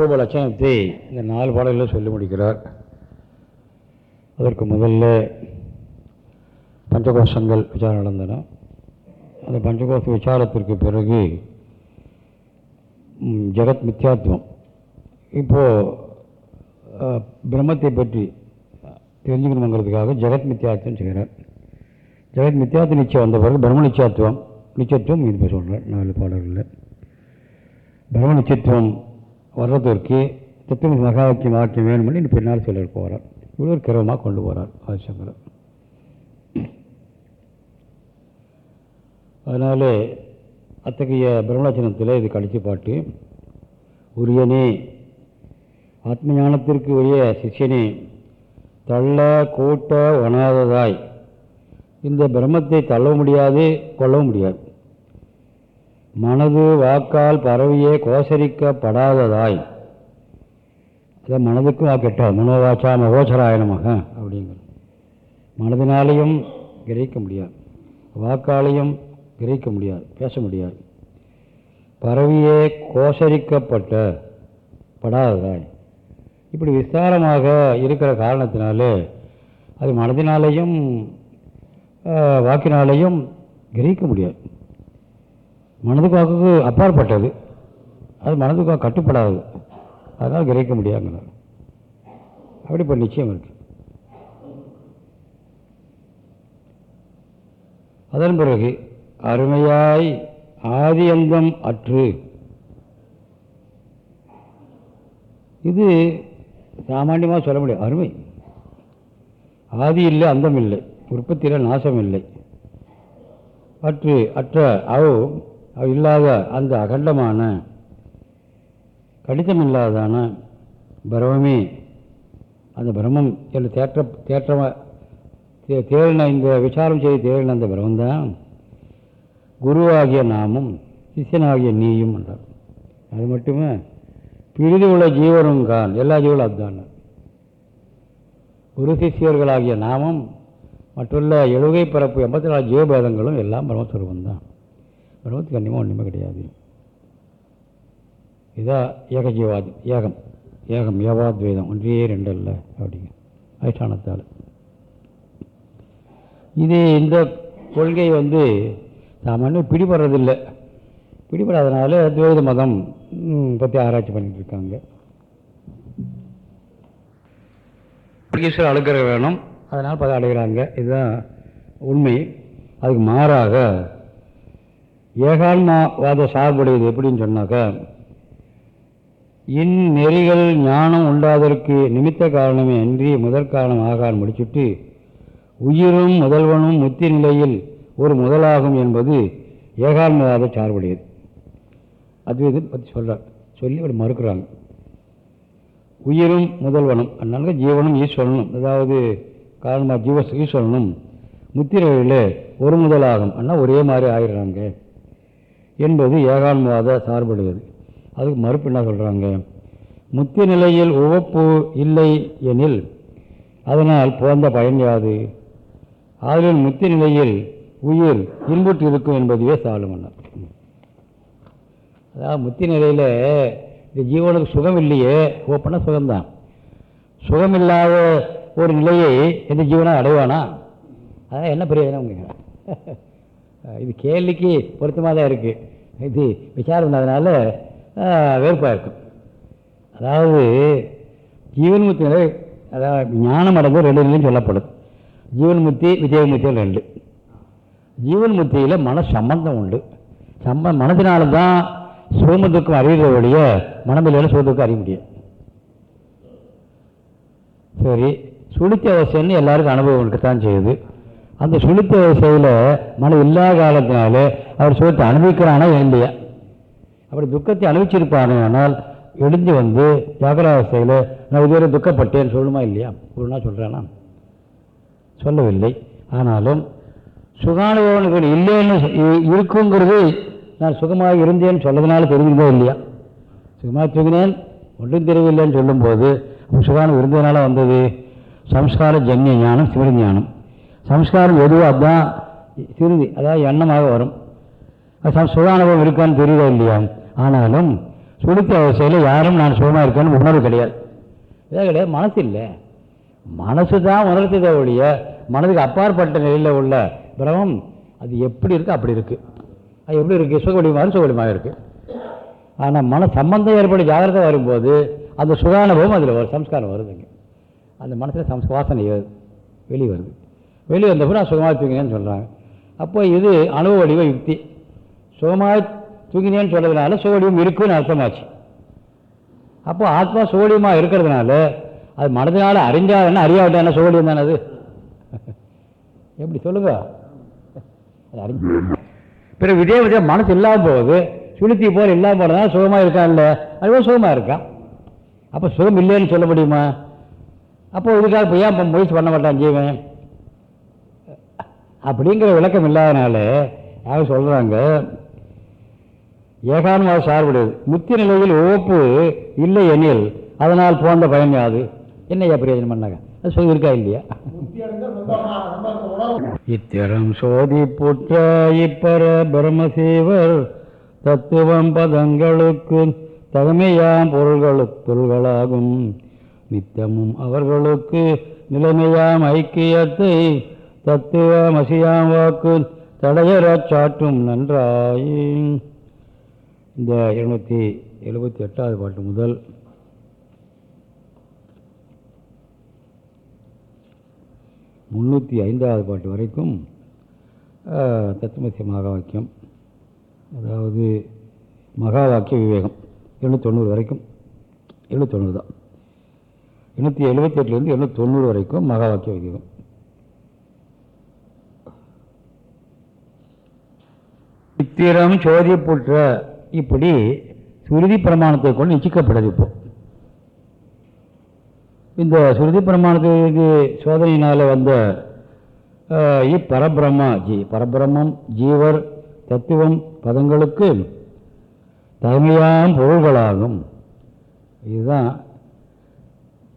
ரூப லட்சணத்தை இந்த நாலு பாடல்களில் சொல்லி முடிக்கிறார். அதற்கு முதல்ல பஞ்சகோஷங்கள் விசாரம் நடந்தன. அந்த பஞ்சகோஷ விசாரத்திற்கு பிறகு ஜெகத் மித்யாத்வம். இப்போது பிரம்மத்தை பற்றி தெரிஞ்சுக்கணுங்கிறதுக்காக ஜெகத் மித்யாத்வம் செய்கிறார். ஜெகத் மித்யாத்வ நிச்சயம் வந்த பிறகு பிரம்ம நிச்சயத்துவம் நிச்சயத்துவம் இது சொல்கிறார் நாலு பாடல்களில். பிரம்ம நிச்சயத்துவம் வர்றதற்கு தத்துவ மகாவாக்கிய வாக்கியம் வேணும்னு பின்னால் சொல்லிட்டு போகிறார் இவ்வளோ ஒரு கிரமமாக கொண்டு போகிறார் ஆதிசங்கரர் அதனால் அத்தகைய பிரம்மலட்சணத்தில் இது கழிச்சு பாட்டு உரியனே ஆத்ம ஞானத்திற்கு உரிய சிஷியனே தள்ள கூட்ட உணாததாய் இந்த பிரம்மத்தை தள்ள முடியாது கொள்ளவும் முடியாது. மனது வாக்கால் பரவியே கோசரிக்கப்படாததாய். அதை மனதுக்கும் வாக்கிட்ட மனோவாச்சா மகோசராயணமாக அப்படிங்கிற. மனதினாலையும் கிரகிக்க முடியாது. வாக்காலையும் கிரகிக்க முடியாது பேச முடியாது. பரவியே கோசரிக்கப்பட்ட படாததாய். இப்படி விஸ்தாரமாக இருக்கிற காரணத்தினாலே அது மனதினாலேயும் வாக்கினாலேயும் கிரகிக்க முடியாது. மனதுக்கு வாக்குக்கு அப்பாற்பட்டது. அது மனதுக்கு கட்டுப்படாது. அதனால் கிரகிக்க முடியாதுங்கிறார் அப்படி இப்போ நிச்சயம் இருக்கு. அதன் பிறகு அருமையாய் ஆதியந்தம் அற்று. இது சாமானியமாக சொல்ல முடியாது. அருமை. ஆதி இல்லை அந்தம் இல்லை. உற்பத்தியில் நாசம் இல்லை. அற்று அற்ற அவ் இல்லாத அந்த அகண்டமான கடிதம் இல்லாதான பிரமமே அந்த பிரம்மம் என்று தேற்ற தேற்றமாக தே- இந்த விசாரம் செய்து தேறின அந்த பிரம்மந்தான் குருவாகிய நாமும் சிஷியனாகிய நீயும் என்றார். அது மட்டுமே பிரிதி உள்ள ஜீவனும் கான் எல்லா ஜீவனும் அதுதான். குரு சிஷியர்களாகிய நாமும் மற்றுள்ள எழுகை பரப்பு எண்பத்தி நாலு ஜீவபேதங்களும் எல்லாம் பிரம்மஸ்வரூபம் தான் பிரம்மத்துக்கு கண்டிப்பாக ஒன்றுமே கிடையாது. இதான் ஏக ஜீவாதி ஏகம் ஏகம் ஏவாத்வேதம் ஒன்றே ரெண்டு அல்ல அப்படிங்க. அதிஷ்டானத்தால். இது இந்த கொள்கை வந்து சாமானியம் பிடிபடுறதில்லை. பிடிபடாதனால துவைத மதம் பற்றி ஆராய்ச்சி பண்ணிகிட்டு இருக்காங்க. ஈஸ்வர அழுக்கிற வேணும். அதனால் பதம் அடைகிறாங்க. இதுதான் உண்மை. அதுக்கு மாறாக ஏகான்மாவாத சார்புடையது எப்படின்னு சொன்னாக்கா இந்நெறிகள் ஞானம் உண்டாதற்கு நிமித்த காரணமே அன்றி முதற் காரணம் ஆகாரம் முடிச்சுட்டு உயிரும் முதல்வனும் முத்தி நிலையில் ஒரு முதலாகும் என்பது ஏகான்மவாத சார்புடையது. அத்வைதம் பற்றி சொல்கிறார் சொல்லி அவர் மறுக்கிறாங்க. உயிரும் முதல்வனும் அதனால ஜீவனும் ஈஸ்வரனும் அதாவது காரணமாக ஜீவ ஈஸ்வரனும் முத்திரையில் ஒரு முதலாகும் ஆனால் ஒரே மாதிரி ஆயிடுறாங்க. என்பது ஏகான்மவாத சார்புடையது. அதுக்கு மறுப்பு என்ன சொல்கிறாங்க முத்திய நிலையில் உவப்பு இல்லை எனில் அதனால் பிறந்த பயன் யாது? ஆதலின் நிலையில் உயிர் இன்புற்று இருக்கும் என்பதுவே சாலுமன்னர். அதாவது முத்தி நிலையில் இந்த ஜீவனுக்கு சுகம் இல்லையே ஓப்பனா சுகம்தான். சுகமில்லாத ஒரு நிலையை எந்த ஜீவனாக அடைவானா? அதான் என்ன பிரயோஜனம் கேட்குறேன் இது கேள்விக்கு பொருத்தமாக தான் இருக்குது இது விசாரம் பண்ணாதனால வெறுப்பாக இருக்கும். அதாவது ஜீவன் முத்தி நிலை அதாவது ஞானம் அடைஞ்ச ரெண்டு நிலையும் சொல்லப்படும். ஜீவன் முத்தி ரெண்டு. ஜீவன்முத்தியில் மன சம்பந்தம் உண்டு. சம்ப மனதினால தான் சுகமத்துக்கும் அறிகிற வழிய மனதில் சுகத்துக்கும் அறிய முடியும். சரி சுழித்த அவசியம்னு எல்லாருக்கும் அனுபவம் இருக்கத்தான் செய்யுது. அந்த சுழித்த அவசியில் மனம் இல்லாத காலத்தினால அவர் சுகத்தை அனுபவிக்கிறானா இல்லையா? அப்படி துக்கத்தை அனுபவிச்சிருப்பானே ஆனால் எழுந்து வந்து ஜாகிராவஸ்தையில் நான் இதுவரை துக்கப்பட்டேன்னு சொல்லுமா இல்லையா? ஒழுனா சொல்கிறானா சொல்லவில்லை. ஆனாலும் சுகானுபவங்கள் இல்லைன்னு இருக்குங்கிறது நான் சுகமாக இருந்தேன்னு சொல்லதுனால தெரிஞ்சுதோ இல்லையா? சுகமாக தூங்கினேன் ஒன்றும் தெரியவில்லைன்னு சொல்லும்போது சுகானம் இருந்ததுனால வந்தது. சம்ஸ்கார ஜன்ய ஞானம் சிவஞானம். சம்ஸ்காரம் எதுவோ அதுதான் சிறுதி அதாவது எண்ணமாக வரும். அது சம் சுகானுபவம் இருக்கான்னு தெரியுதோ இல்லையா? ஆனாலும் சுளுத்தி அவசையில் யாரும் நான் சுகமாக இருக்கேன்னு உணர்வு கிடையாது. இதாக கிடையாது மனசு இல்லை. மனசு தான் உணர்த்ததே ஒழிய மனதுக்கு அப்பாற்பட்ட நிலையில் உள்ள பிரமம் அது எப்படி இருக்குது அப்படி இருக்குது அது எப்படி இருக்குது சுகவடிமாக சுகவடிமாக இருக்குது ஆனால் மன சம்பந்தம் ஏற்பட ஜாகிரதை வரும்போது அந்த சுகானுபவம் அதில் வரும் சம்ஸ்காரம் வருதுங்க. அந்த மனசில் சம்ஸ் வாசனை வருது வெளியே வருது வெளியே வந்த பிறகு நான் சுகமாக தூங்கினேன்னு சொல்கிறாங்க அப்போ இது அனுபவ வடிவ யுக்தி. சுகமாக தூங்கினேன்னு சொல்கிறதுனால சுவடிவம் இருக்குன்னு அர்த்தமாச்சு. அப்போ ஆத்மா சுகவடிவமாக இருக்கிறதுனால அது மனதினால அறிஞ்சால் என்ன? அறியாவிட்டா என்ன? சுகவடிவம் தானே அது. எப்படி சொல்லுங்க? அது பிறகு இதே விதே மனசு இல்லாமல் போகுது. சுளுத்தி போல் இல்லாமல் போனதுனால சுகமாக இருக்கான்ல அதுவும் சுகமாக இருக்கான் அப்போ சுகம் இல்லைன்னு சொல்ல முடியுமா? அப்போ இதுக்காக இப்போ ஏன் முயற்சி பண்ண மாட்டான் ஜீவன்? அப்படிங்கிற விளக்கம் இல்லாதனால அவங்க சொல்கிறாங்க ஏகான்மாக சார்புடையது. முத்தி நிலையில் ஓப்பு இல்லை எனில் அதனால் போன்ற பயன் யாது? என்னையா பிரயோஜனம் பண்ணாங்க? அது சொல்லி இருக்கா இல்லையா? இத்திரம் சோதி புற்ற இப்பர பிரம்மசேவர் தத்துவம் பதங்களுக்கு தகமையாம் பொருள்களுக்குள்களாகும் நித்தமும் அவர்களுக்கு நிலைமையாம் ஐக்கியத்தை தத்துவமசியாம் வாக்கு தடையறச் சாட்டும் நன்றாய். இந்த இருநூற்றி எழுபத்தி எட்டாவது பாட்டு முதல். முந்நூற்றி ஐந்தாவது பாட்டு வரைக்கும் தத்துவசிய மகா வாக்கியம். அதாவது மகா வாக்கிய விவேகம் எழுநூற்றி தொண்ணூறு வரைக்கும். எழுநூற்றி தொண்ணூறு தான் எண்ணூற்றி எழுபத்தெட்டுலேருந்து எண்ணூற்றி தொண்ணூறு வரைக்கும் மகா வாக்கிய விவேகம். சித்திரம் சோதிப்புற்ற இப்படி சுருதி பிரமாணத்தை கொண்டு நிச்சயிக்கப்படுது இப்போ. இந்த சுருதி பிரமாணத்துக்கு சோதனையினால் வந்த அஹ், இப்பரபிரம்ம ஜீ பரபிரம்மம் ஜீவர் தத்துவம் பதங்களுக்கு தகுமையான பொருள்களாகும். இதுதான்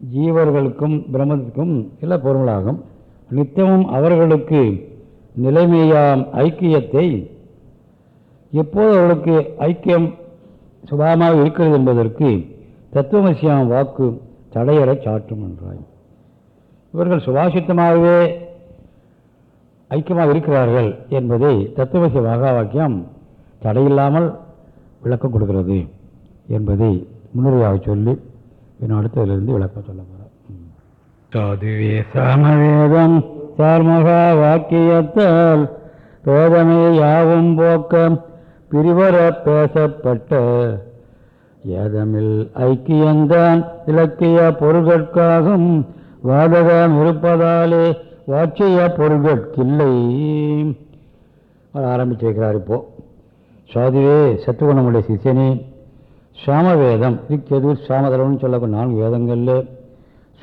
ஜீவர்களுக்கும் பிரம்மத்துக்கும் சில பொருளாகும் நித்தமும் அவர்களுக்கு நிலைமையாம் ஐக்கியத்தை எப்போது அவர்களுக்கு ஐக்கியம் சுபாவமாக இருக்கிறது என்பதற்கு தத்துவமசியாம் வாக்கு தடையரை சாற்றும் என்றாய். இவர்கள் சுபாஷித்தமாகவே ஐக்கியமாக இருக்கிறார்கள் என்பதை தத்துவசிய மகா வாக்கியம் தடையில்லாமல் விளக்கம் கொடுக்கிறது என்பதை முன்னுரையாக சொல்லி என் அடுத்ததிலிருந்து விளக்கம் சொல்ல போகிறேன் சாதுவே சாமவேதம் வாக்கியத்தால் வேதமே யாவும் போக்கம் பிரிவர பேசப்பட்ட ஏதமில் ஐக்கியந்தான் இலக்கிய பொருள்கட்காகும் வாதகம் இருப்பதாலே வாட்சிய பொருள்கட்கில்லை. அவர் ஆரம்பிச்சு வைக்கிறார் இப்போ. சாதுவே சத்துவகுணமுடைய சிஷியனே சாமவேதம் ரிக்கெது சாமதரம்னு சொல்லப்பட்ட நான்கு வேதங்களில்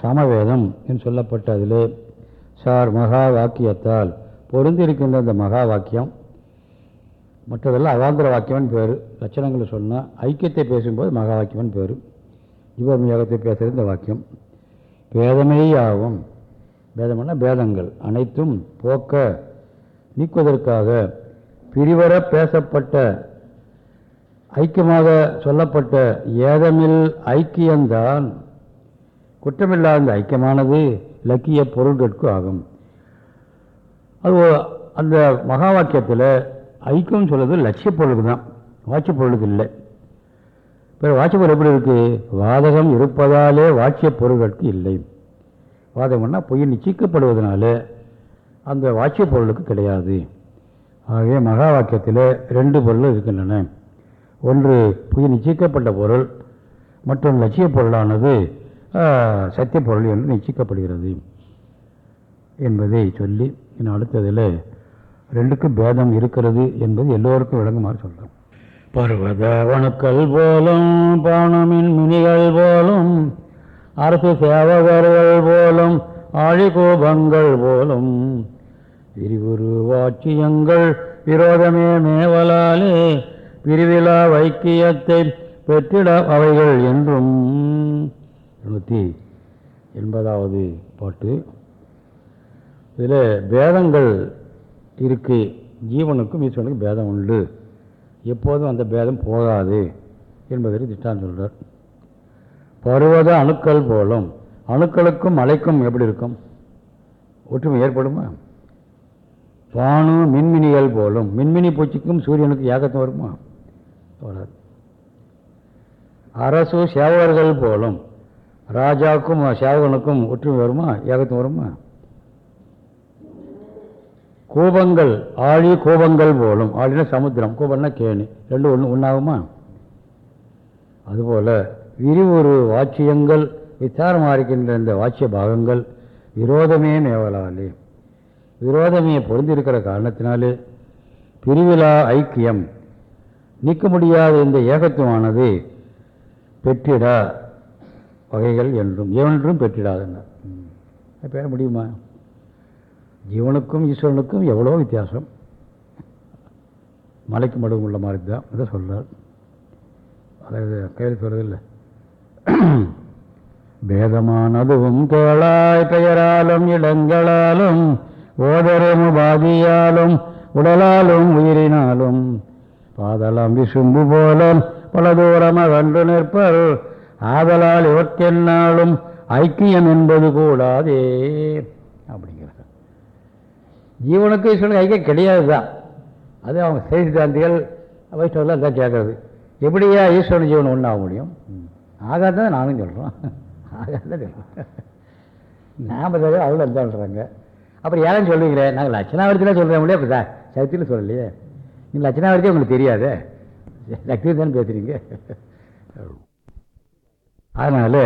சாமவேதம் என்று சொல்லப்பட்ட அதிலே சார் மகா வாக்கியத்தால் பொருந்திருக்கின்ற அந்த மகா வாக்கியம் மற்றதெல்லாம் அவாந்திர வாக்கியம்னு பேர். லட்சணங்களை சொன்னால் ஐக்கியத்தை பேசும்போது மகா வாக்கியம்னு பேர். ஜீவமியோகத்தை பேசுகிற இந்த வாக்கியம். பேதமேயாகும். பேதம்னா பேதங்கள் அனைத்தும் போக்க நீக்குவதற்காக பிரிவர பேசப்பட்ட ஐக்கியமாக சொல்லப்பட்ட ஏதமில் ஐக்கியம்தான். குற்றமில்லாத இந்த ஐக்கியமானது இலக்கிய பொருள்களுக்கு ஆகும். அது அந்த மகா வாக்கியத்தில் ஐக்கியம் சொல்கிறது லட்சிய பொருளுக்கு தான் வாட்சிய பொருளுக்கு இல்லை. பிறகு வாட்சிய பொருள் எப்படி இருக்குது வாதகம் இருப்பதாலே வாட்சிய பொருள்களுக்கு இல்லை. வாதகம்னா பொய் நிச்சயிக்கப்படுவதனால அந்த வாட்சிய பொருளுக்கு கிடையாது. ஆகவே மகா வாக்கியத்தில் ரெண்டு பொருள் இருக்கின்றன. ஒன்று பொய் நிச்சயிக்கப்பட்ட பொருள் மற்றும் லட்சிய பொருளானது சத்திய பொருள் என்று நிச்சயிக்கப்படுகிறது என்பதை சொல்லி நான் அடுத்ததில் ரெண்டுக்கும் பேதம் இருக்கிறது என்பது எல்லோருக்கும் விளங்குமாறு சொல்கிறோம் பர்வத வணுக்கள் போலும் பானமின் மினிகள் போலும் அரசு சேவகர்கள் போலும் ஆழிகோபங்கள் போலும் விரிவுரு வாட்சியங்கள் விரோதமே மேவலாலே பிரிவிழா வைக்கியத்தை பெற்றிட அவைகள் என்றும். நூற்றி எண்பதாவது பாட்டு. இதில் பேதங்கள் இருக்கு. ஜீவனுக்கும் ஈஸ்வரனுக்கும் பேதம் உண்டு. எப்போதும் அந்த பேதம் போகாது என்பதற்கு திஷ்டாந்தம் சொல்கிறார் பருவத அணுக்கள் போலும் அணுக்களுக்கும் மலைக்கும் எப்படி இருக்கும்? ஒற்றுமை ஏற்படுமா? பானு மின்மினிகள் போலும் மின்மினி பூச்சிக்கும் சூரியனுக்கும் ஏகத்தம் வருமா? வராது. அரசு சேவகர்கள் போலும் ராஜாவுக்கும் சேவகனுக்கும் ஒற்றுமை வருமா? ஏகத்தம் வருமா? கோபங்கள் ஆழி கோபங்கள் போலும். ஆழினா சமுத்திரம் கோபம்னா கேணி. ரெண்டு ஒன்று ஒன்றாகுமா அதுபோல் விரிவுறு வாட்சியங்கள் விசாரமாக இருக்கின்ற இந்த வாட்சிய பாகங்கள் விரோதமே மேவலாலே. விரோதமே பொருந்திருக்கிற காரணத்தினாலே பிரிவிழா ஐக்கியம். நீக்க முடியாத இந்த ஏகத்துவமானது பெற்றிடா வகைகள் என்றும் என்றும் பெற்றிடாதுங்க பேர முடியுமா? ஜீவனுக்கும் ஈஸ்வரனுக்கும் எவ்வளோ வித்தியாசம்? மலைக்கு மடுவும் உள்ள மாதிரி தான் இதை சொல்கிறார் அதாவது கையில் சொல்கிறதில்லை பேதமானதுவும் கேளாய் பெயராலும் இடங்களாலும் ஓதரும் உபாதியாலும் உடலாலும் உயிரினாலும் பாதலாம் விசும்பு போல பல தூரமாக அகன்று நிற்பர். ஆதலால் இவற்கென்னாலும் ஐக்கியம் என்பது கூடாதே. ஜீவனுக்கு ஈஸ்வரனுக்கு ஐக்கியம் கிடையாது தான் அது அவங்க செய்தித்தாந்திகள் வைஷ்ணவெல்லாம் தான் கேட்கறது. எப்படியா ஈஸ்வரன் ஜீவன் ஒன்றாக முடியும்? ஆகாதான் நானும் சொல்கிறோம் ஆகாதான் சொல்கிறோம் நாம் தவிர அவ்வளோ தான் சொல்கிறாங்க அப்புறம் யாரும் சொல்லுவீங்களே? நாங்கள் லட்சணாவரத்தில் சொல்கிறோம் முடியும் அப்படி தான் சக்தியில் சொல்லலையே. நீங்கள் லட்சணாவரத்தே உங்களுக்கு தெரியாது? சக்தியில் தானே பேசுகிறீங்க அதனால்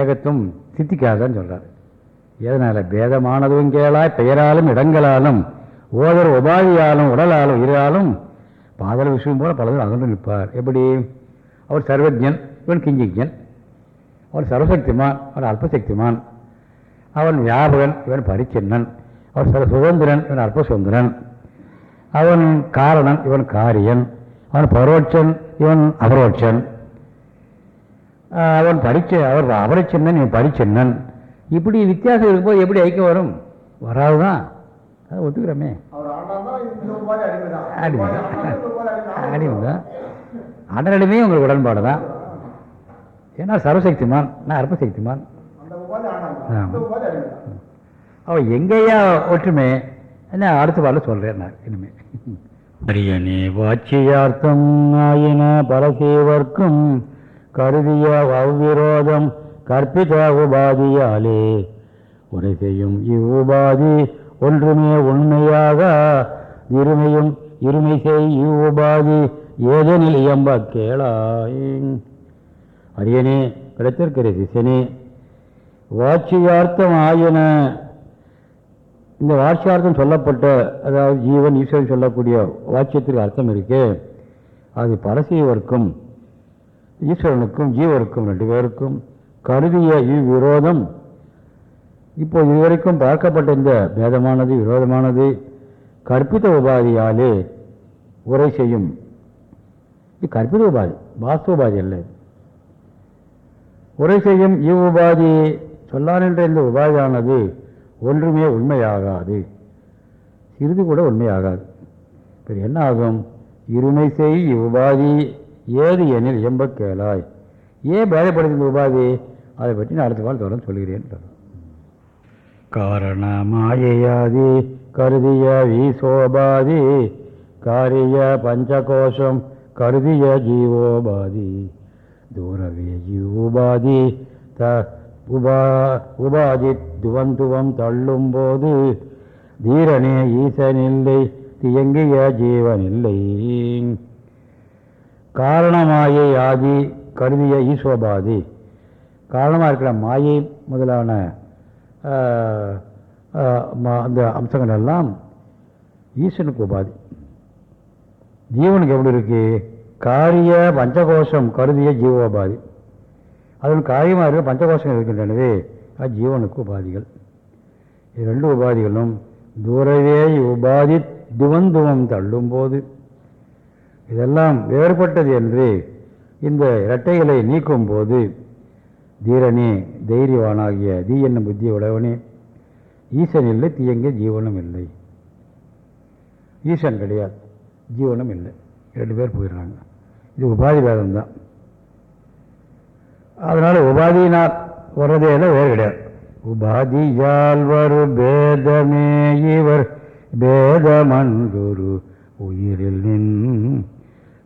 ஏகத்துவம் சித்திக்காதான்னு சொல்கிறார் எதனால்? பேதமானதும் கேளாய் பெயராலும் இடங்களாலும் ஓதர் உபாதியாலும் உடலாலும் உயிராலும் பாதல விஷயம் போல பலரும் அகன்று நிற்பார். எப்படி? அவர் சர்வஜன் இவன் கிஞ்சிஜன் அவன் சர்வசக்திமான் அவன் அல்பசக்திமான். அவன் வியாபகன் இவன் பரிச்சின்னன். அவன் சர சுதந்திரன் இவன் அல்ப சுதந்திரன். அவன் காரணன் இவன் காரியன். அவன் பரோட்சன் இவன் அபரோட்சன். அவன் பரிச்ச அவர் அபரச்சின்னன் இவன் பரிச்சின்னன். இப்படி வித்தியாசம் இருக்கும்போது எப்படி ஐக்கியம் வரும்? வராதுதான். அதை ஒத்துக்கிறோமே. அடிமைதான். அடிமைதான். அடனடிமே உங்களுக்கு உடன்பாடு தான் ஏன்னா சர்வசக்திமான் நான் அற்பசக்திமான். அவன் எங்கேயா ஒற்றுமை? என்ன அடுத்த பாடல சொல்கிறேன் நான் இனிமே. அரியனே வாட்சியார்த்தம் ஆயின பரசேவர்க்கும் கருதிய அவ்விரோதம் கற்பித உபாதியாலே உரை செய்யும் இவ்வுபாதி ஒன்றுமே உண்மையாக இருமையும் இருமை செய் இவ்வுபாதி ஏதெனில் இயம்ப கேளாய் அரியனே கிடைத்திருக்கிற சிசனே வாட்சியார்த்தம் ஆயின இந்த வாட்சியார்த்தம் சொல்லப்பட்ட அதாவது ஜீவன் ஈஸ்வரன் சொல்லக்கூடிய வாட்சியத்திற்கு அர்த்தம் இருக்கு. அது பரசீவருக்கும் ஈஸ்வரனுக்கும் ஜீவருக்கும் ரெண்டு பேருக்கும் கருதிய இவ்விரோதம் இப்போ இதுவரைக்கும் பார்க்கப்பட்ட இந்த பேதமானது விரோதமானது கற்பித உபாதியாலே உரை செய்யும். இது கற்பித உபாதி வாஸ்து உபாதி அல்ல உரை செய்யும் இவ் உபாதி சொல்லானின்ற இந்த உபாதியானது ஒன்றுமே உண்மையாகாது. சிறிது கூட உண்மையாகாது. இப்போ என்ன ஆகும்? இருமை செய் இவ்வுபாதி ஏது எனில் எம்ப கேளாய். ஏன் பேதப்படுத்த உபாதி? அதை பற்றி நான் அடுத்த காலம் தொடர்ந்து சொல்கிறேன் காரண மாயையாதி கருதிய வீசோபாதி காரிய பஞ்சகோஷம் கருதிய ஜீவோபாதி தூரவே ஜீவோபாதி த உபா உபாதி துவந்துவம் தள்ளும்போது தீரனே ஈசனில்லை தியங்கிய ஜீவனில்லை. காரணமாயை ஆதி கருதிய ஈசோபாதி காரணமாக இருக்கிற மாயை முதலான அந்த அம்சங்கள் எல்லாம் ஈசனுக்கு உபாதி. ஜீவனுக்கு எப்படி இருக்கு? காரிய பஞ்சகோஷம் கருதிய ஜீவோபாதி அதன் காரியமாக இருக்க பஞ்சகோஷங்கள் இருக்கின்றனவே அது ஜீவனுக்கு உபாதிகள். இது ரெண்டு உபாதிகளும் தூரவே உபாதி துவந்துவம் தள்ளும்போது. இதெல்லாம் வேறுபட்டது என்று இந்த இரட்டைகளை நீக்கும் போது தீரனே தைரியவானாகிய தீ என்னும் புத்திய உடையவனே. ஈசன் இல்லை தீயங்க ஜீவனும் இல்லை. ஈசன் கிடையாது ஜீவனும் இல்லை. ரெண்டு பேர் போயிடுறாங்க. இது உபாதி வேதம் தான். அதனால் உபாதியினால் வர்றதே இல்லை வேறு கிடையாது. உபாதியால் வரு பேதமே இவர் பேதமன்குரு உயிரில் நின்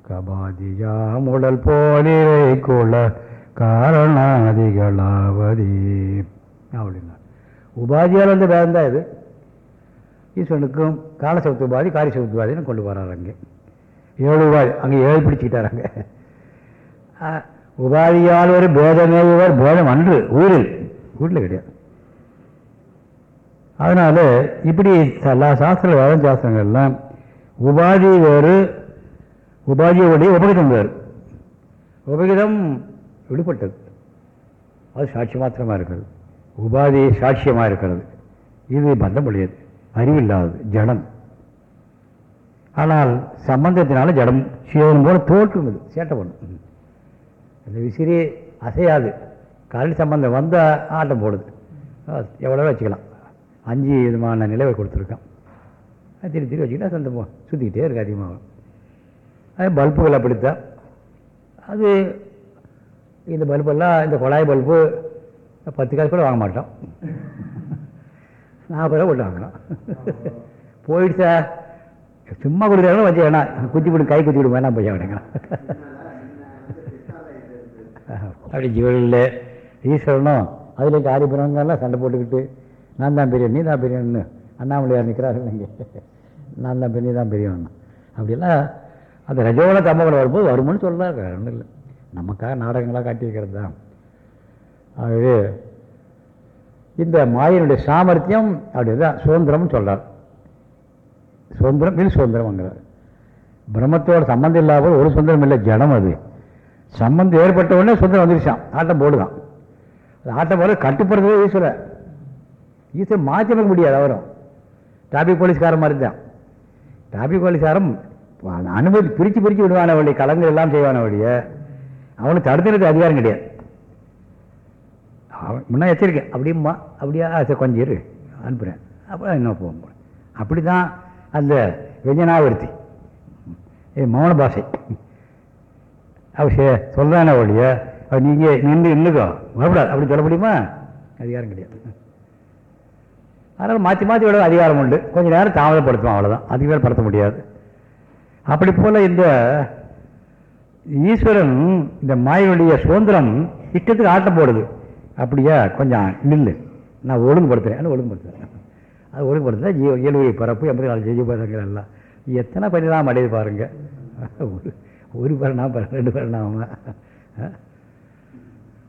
கபாதியாமுடல் போலிரை குல காரணாதிகளாவதி. அப்படின்னா உபாதியால் வந்து வேதம் தான் இது? ஈஸ்வனுக்கும் காலசவுத்து உபாதி காரிசவுத்து உபாதின்னு கொண்டு வர்றாரு அங்கே ஏழு உபாதி அங்கே. ஏழு பிடிச்சிக்கிட்டாராங்க உபாதியால் ஒரு பேதமே இவர் பேதம் அன்று ஊரில். ஊரில் கிடையாது. அதனால் இப்படி எல்லா சாஸ்திர வேத சாஸ்திரங்கள்லாம் உபாதி வேறு உபாதியோடைய உபகிதம் வேறு. உபகிதம் விடுபட்டது. அது சாட்சி மாத்திரமாக இருக்கிறது. உபாதி சாட்சியமாக இருக்கிறது. இது பந்தம் உடையது அறிவில்லாதது. ஜடம். ஆனால் சம்பந்தத்தினால ஜடம் சேதனம் போல தோற்றும் இது சேட்டை பண்ணும். அந்த விசிறி அசையாது. காலில் சம்பந்தம் வந்தால் ஆட்டம் போடுது. எவ்வளோ வச்சுக்கலாம். அஞ்சு விதமான நிலவை கொடுத்துருக்கான். அது திரு திரு வச்சுக்கிட்டா சந்தம் சுற்றிக்கிட்டே இருக்கு அதிகமாகும் அது பல்புகள் அப்படித்தான். அது இந்த பல்பெல்லாம் இந்த குழாய் பல்பு பத்து காசு கூட வாங்க மாட்டோம். நாற்பது ரூபா போட்டு வாங்கணும். போயிடுச்சா சும்மா கொடுக்குறாங்க வச்சு வேணாம். குத்தி விடும் கை குத்தி விடும் வேணாம் போய் வேணுங்க அப்படி ஜீவனில் ஈஸ்வரனும் அதில் காரிபுரங்கள்லாம் சண்டை போட்டுக்கிட்டு நான் தான் பெரியவன் நீ தான் பெரியவன்னு அண்ணாமலையார் நிற்கிறாரு இங்கே. நான் தான் பெரிய நீ தான் பெரியவன் அப்படிலாம் அந்த ரஜோல தம்மகள் வரும்போது வருமானு சொல்கிறார் ஒன்றும் இல்லை. நமக்காக நாடகங்களாக காட்டியிருக்கிறது தான். ஆகவே இந்த மாயினுடைய சாமர்த்தியம் அப்படிதான் சுதந்திரம்னு சொல்கிறார் சுதந்திரம் இது சுதந்திரம்ங்கிறார் பிரம்மத்தோட சம்மந்தம் இல்லாமல் ஒரு சுதந்திரம் இல்லை ஜடம் அது. சம்பந்தம் ஏற்பட்ட உடனே சுதந்திரம் வந்துருச்சான் ஆட்டம் போடுதான். அது ஆட்டம் போட கட்டுப்படுறதே ஈஸ்வர. ஈஸ்வரன் மாற்றி அமைக்க முடியாது அவரும். டிராபிக் போலீஸ்காரன் மாதிரி தான். டிராபிக் போலீஸ்காரன் அனுமதி பிரித்து பிரித்து விடுவான வழி கலங்கள் எல்லாம் செய்வான வழியை அவனுக்கு தடுத்துறது அதிகாரம் கிடையாது. அவன் முன்னா எச்சரிக்கை. அப்படிம்மா அப்படியா? சரி கொஞ்சம் இரு. அனுப்புகிறேன் அப்புறம் இன்னும் போகும் அப்படி தான் அந்த வெஞ்சனாவர்த்தி. மௌன பாஷை. அவர் சொல்கிறான ஒழிய அவர் நீங்கள் நின்று இன்னுக்கோ வரக்கூடாது. அப்படி சொல்ல முடியுமா? அதிகாரம் கிடையாது. அதனால் மாற்றி மாற்றி விட அதிகாரம் உண்டு. கொஞ்சம் நேரம் தாமதப்படுத்துவோம் அவ்வளோதான் அதுக்கு மேலே படுத்த முடியாது. அப்படி போல் இந்த ஈஸ்வரன் இந்த மாயனுடைய சுதந்திரம் இஷ்டத்துக்கு ஆட்டம் போடுது. அப்படியா? கொஞ்சம் நில்லு. நான் ஒழுங்குபடுத்துகிறேன் ஒழுங்குபடுத்துகிறேன் அது ஒழுங்குபடுத்துறேன் ஜீவ இயல்பு பரப்பு எண்பத்தி நாலு ஜெய்ஜபதங்கள் எல்லாம். எத்தனை பரிணாமம் அடையுது பாருங்க. ஒரு ஒரு பரிணாமம் ரெண்டு பரிணாமம்?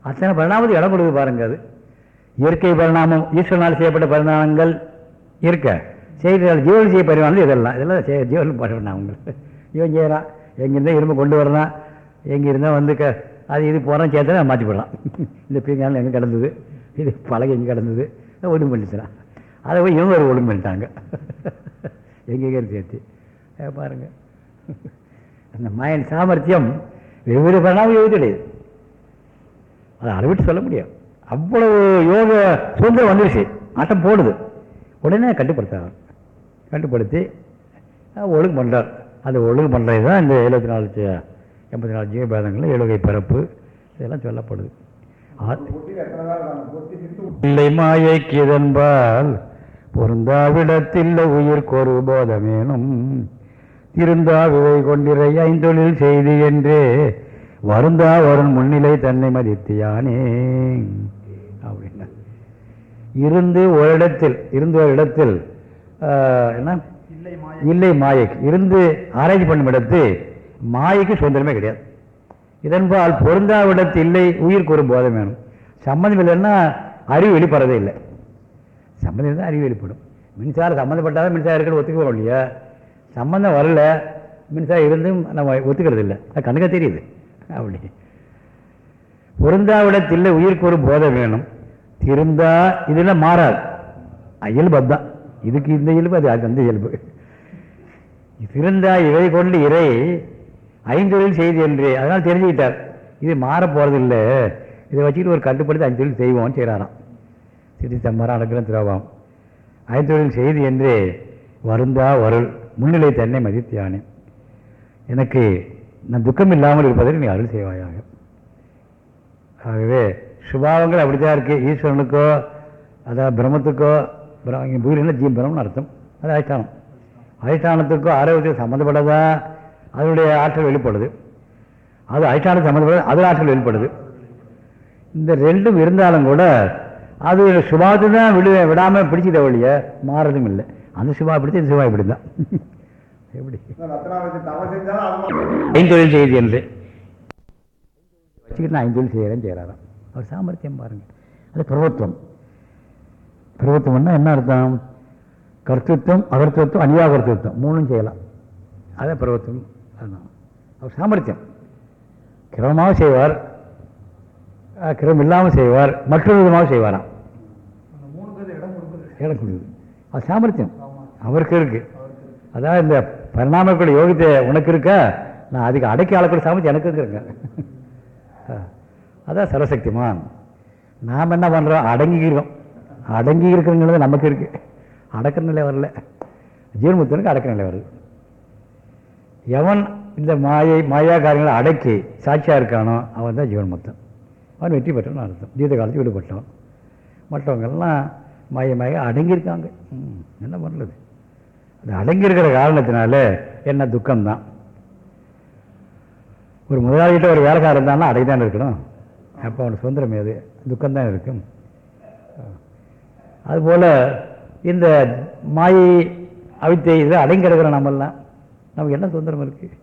அத்தனை பரிணாமத்துக்கு இடம் கொடுக்குது பாருங்க அது. இயற்கை பரிணாமம் ஈஸ்வரனால் செய்யப்பட்ட பரிணாமங்கள் இருக்க. செய்தால் ஜீவன் செய்ய பரிணாமங்கள் இதெல்லாம். இதெல்லாம் ஜீவன் பரிணாமங்கள். இவன் செய்கிறான் எங்கேருந்தா இரும்பு கொண்டு வரலாம். எங்கே இருந்தால் வந்து க அது இது போகிறோம் சேர்த்தா மாற்றி போடலாம். இந்த பீங்கானில் எங்கே கிடந்தது? இது பழகு எங்கே கிடந்தது? ஒழுங்கு பண்ணிச்சுறான் அதை போய் இவங்க ஒரு ஒழுங்கு பண்ணிட்டாங்க. எங்கெங்கே சேர்த்து? பாருங்க. அந்த மாயன் சாமர்த்தியம் வெவ்வேறு பரிணாமம் யோகி கிடையாது அதை அளவிட்டு சொல்ல முடியும். அவ்வளவு யோக சுதந்திரம் வந்துருச்சு. ஆட்டம் போடுது. உடனே கட்டுப்படுத்தார் கட்டுப்படுத்தி ஒழுங்கு பண்ணுறார் அது ஒழுங்கு பண்ணுறது தான் இந்த எழுபத்தி நாலு எண்பத்தி நாலு ஜீவபேதங்கள் எழுகை பிறப்பு இதெல்லாம் சொல்லப்படுது. இல்லை மாயைக்கு இதன்பால் பொருந்தாவிடத்தில் உயிர் கொரு போதமேனும் திருந்தா விதை கொண்டிரை ஐந்தொழில் செய்தி என்றே வருந்தா வரும் முன்னிலை தன்னை மதித்தியானே. அப்படின்னா இருந்து ஒரு இடத்தில் இருந்து ஒரு இடத்தில் என்ன? இல்லை மாயைக்கு. இருந்து ஆராய்ச்சி பண்ணும் இடத்து மாயைக்கு சுதந்திரமே கிடையாது. இதன்பால் பொருந்தாவிடத்து இல்லை உயிருக்கு ஒரு போதம் வேணும். சம்மந்தம் இல்லைன்னா அறிவு வெளிப்படுறதே இல்லை. சம்மந்தம் இருந்தால் அறிவு வெளிப்படும். மின்சாரம் சம்மந்தப்பட்டாதான் மின்சாரம் இருக்குன்னு ஒத்துக்குவோம் இல்லையா? சம்மந்தம் வரல மின்சாரம் இருந்தும் நம்ம ஒத்துக்கிறது இல்லை. அது கண்ணுக்க தெரியுது. அப்படி. பொருந்தாவிடத்தில் உயிருக்கு ஒரு போதை வேணும். திருந்தா இதெல்லாம் மாறாது. இயல்பு அதுதான். இதுக்கு இந்த இயல்பு அது அது அந்த இயல்பு. திருந்தா இவை கொண்டு இறை. ஐந்தொழில் செய்தி என்று. அதனால் தெரிஞ்சுக்கிட்டார். இது மாற போகிறதில்லை இதை வச்சுக்கிட்டு ஒரு கட்டுப்படுத்தி அஞ்சு தொழில் செய்வோம்னு செய்கிறாராம். சிட்டி சம்மரம் அடக்கிறம் திரோபம் ஐந்தொழில் செய்தி என்று வருந்தா வருள். முன்னிலை தன்னை மதித்தியானே. எனக்கு நான் துக்கம் இல்லாமல் இருப்பதற்கு நீ அருள் செய்வாயாக. ஆகவே சுபாவங்கள் அப்படி தான் இருக்குது ஈஸ்வரனுக்கோ அதாவது பிரம்மத்துக்கோ பிர- இங்கே பூரியில் ஜீவ பிரம்மன் அர்த்தம். அது அதிஷ்டானம் அதிஷ்டானத்துக்கும் ஆரோக்கியத்துக்கும் சம்மந்தப்பட்டதா? அதனுடைய ஆற்றல் வெளிப்படுது. அது அதிஷ்டானம் சம்மந்தப்பட்டது அது ஆற்றல் வெளிப்படுது. இந்த ரெண்டும் இருந்தாலும் கூட அது சுபாவத்தை தான் விடு விடாமல் பிடிச்சிட்ட வழிய மாறதும் இல்லை. அந்த சுபா பிடிச்சி இந்த சுபா இப்படி தான் எப்படி? ஐந்தொழில் செய்தி என்று. வச்சுக்கிட்டு நான் ஐந்தொழில் செய்கிறேன் செய்கிறாராம். அவர் சாமர்த்தியம் பாருங்கள். அது பிரபுத்துவம். பிரபுத்துவம்னா என்ன அர்த்தம்? கர்த்தத்துவம் அகர்த்தத்துவம் அநியாகர்த்தத்துவம் மூணும் செய்யலாம். அதான் பருவத்தம் அவர் சாமர்த்தியம். கிரமமாக செய்வார். கிரமம் இல்லாமல் செய்வார். மற்றொரு விதமாக செய்வாராம். இடம் கொடுக்குது அது சாமர்த்தியம். அவருக்கு இருக்குது அதாவது இந்த பரிணாமக்கூட யோகித்தை உனக்கு இருக்கா? நான் அதுக்கு அடக்கி ஆளக்கூடிய சாமர்த்தியம் எனக்கு இருக்குங்க அதான் சரசக்திமான் நாம் என்ன பண்ணுறோம் அடங்கிக்கிறோம். அடங்கி இருக்கிறங்கிறது நமக்கு இருக்கு. அடக்கிற நிலை வரல. ஜீவன்முத்தனுக்கு அடக்கிற நிலை வருது. எவன் இந்த மாயை மாயா காரியங்களை அடக்கி சாட்சியாக இருக்கானோ அவன் தான் ஜீவன்முத்தன் அவன் வெற்றி பெற்றவன் அர்த்தம். ஜீவித காலத்தில் விடுபட்டவன். மற்றவங்கெல்லாம் மாய மாய அடங்கியிருக்காங்க. ம், என்ன பண்ணுறது அது அடங்கியிருக்கிற காரணத்தினால என்ன துக்கம்தான் ஒரு முதலாளிகிட்ட ஒரு வேலைக்காரன் இருந்தான்னா அடங்கி இருக்கணும். அப்போ அவனுக்கு சுதந்திரம் ஏது துக்கம்தான் இருக்கும். அதுபோல் இந்த மாயை அவித்தை இதில் அடங்கி கிடக்கிறோம் நம்மெல்லாம் நமக்கு என்ன சுதந்திரம் இருக்குது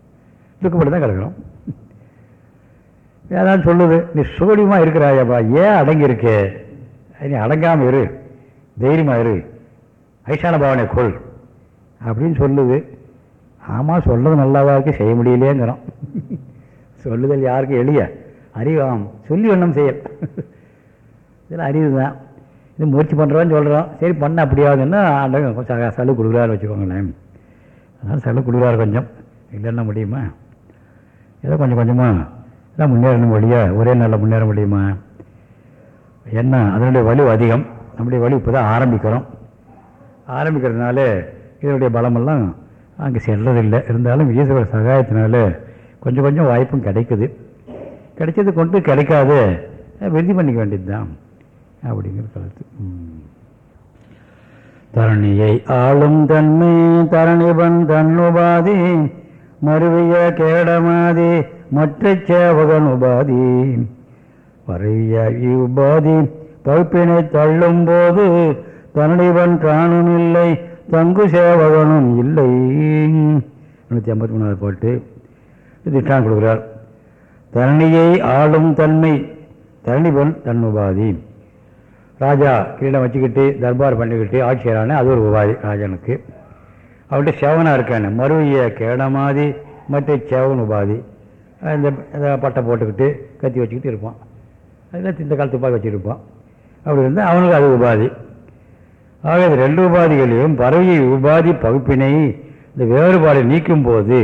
துக்கப்பட்டு தான் கிடக்கிறோம் ஏதாவது சொல்லுது நீ சுகடியமாக இருக்கிறாயப்பா? ஏன் அடங்கியிருக்கே? நீ அடங்காமல் இரு. தைரியமாக இரு. ஐசான பாவனை கொள். அப்படின்னு சொல்லுது. ஆமாம் சொல்றது நல்லாவா இருக்குது செய்ய முடியலையேங்கிறோம். சொல்லுதல் யாருக்கும் எளிய. அறிவாம் சொல்லி ஒன்றும் செயல் இதில் அறிவு தான் இது முயற்சி பண்ணுறோன்னு சொல்கிறோம் சரி பண்ண அப்படியாதுன்னா ஆண்டவன் கொஞ்சம் சளு கொடுக்குறாரு வச்சுக்கோங்களேன். அதனால் சளு கொடுக்குறாரு கொஞ்சம். இல்லைன்னா முடியுமா? ஏதோ கொஞ்சம் கொஞ்சமாக தான் முன்னேறணும் வழியா ஒரே நாளில் முன்னேற முடியுமா? என்ன அதனுடைய வலு அதிகம். நம்முடைய வலி இப்போ தான் ஆரம்பிக்கிறோம். ஆரம்பிக்கிறதுனால இதனுடைய பலமெல்லாம் அங்கே செல்றதில்லை. இருந்தாலும் ஈஸ்வர சகாயத்தினால கொஞ்சம் கொஞ்சம் வாய்ப்பும் கிடைக்குது. கிடைச்சது கொண்டு கிடைக்காது. விருதி பண்ணிக்க வேண்டியது தான் அப்படிங்கிற கருத்து. தரணியை ஆளும் தன்மை தரணிபன் தன்னுபாதி மருவிய கேடமாதி மற்ற சேவகன் உபாதி. பரவிய இவ்பாதி பகுப்பினை தள்ளும் போது தன்னிவன் காணும் இல்லை தங்கு சேவகனும் இல்லை. நூற்றி ஐம்பத்தி மூணாவது பாட்டு. திட்டான் கொடுக்குறார். தரணியை ஆளும் தன்மை தரணிபன் தன் உபாதி ராஜா கிரீடம் வச்சுக்கிட்டு தர்பார் பண்ணிக்கிட்டு ஆட்சியரான அது ஒரு உபாதி ராஜனுக்கு. அவர்கிட்ட செவனாக இருக்கானு மறுவிய கேடமாதி மற்ற செவன் உபாதி. இந்த பட்டை போட்டுக்கிட்டு கத்தி வச்சுக்கிட்டு இருப்பான். அதெல்லாம் இந்த காலத்து துப்பாக்கி வச்சுருப்பான் அப்படி இருந்தால் அவனுக்கு அது உபாதி. ஆக இந்த ரெண்டு உபாதிகளையும் பறவை உபாதி பகுப்பினை இந்த வேறுபாடு நீக்கும் போது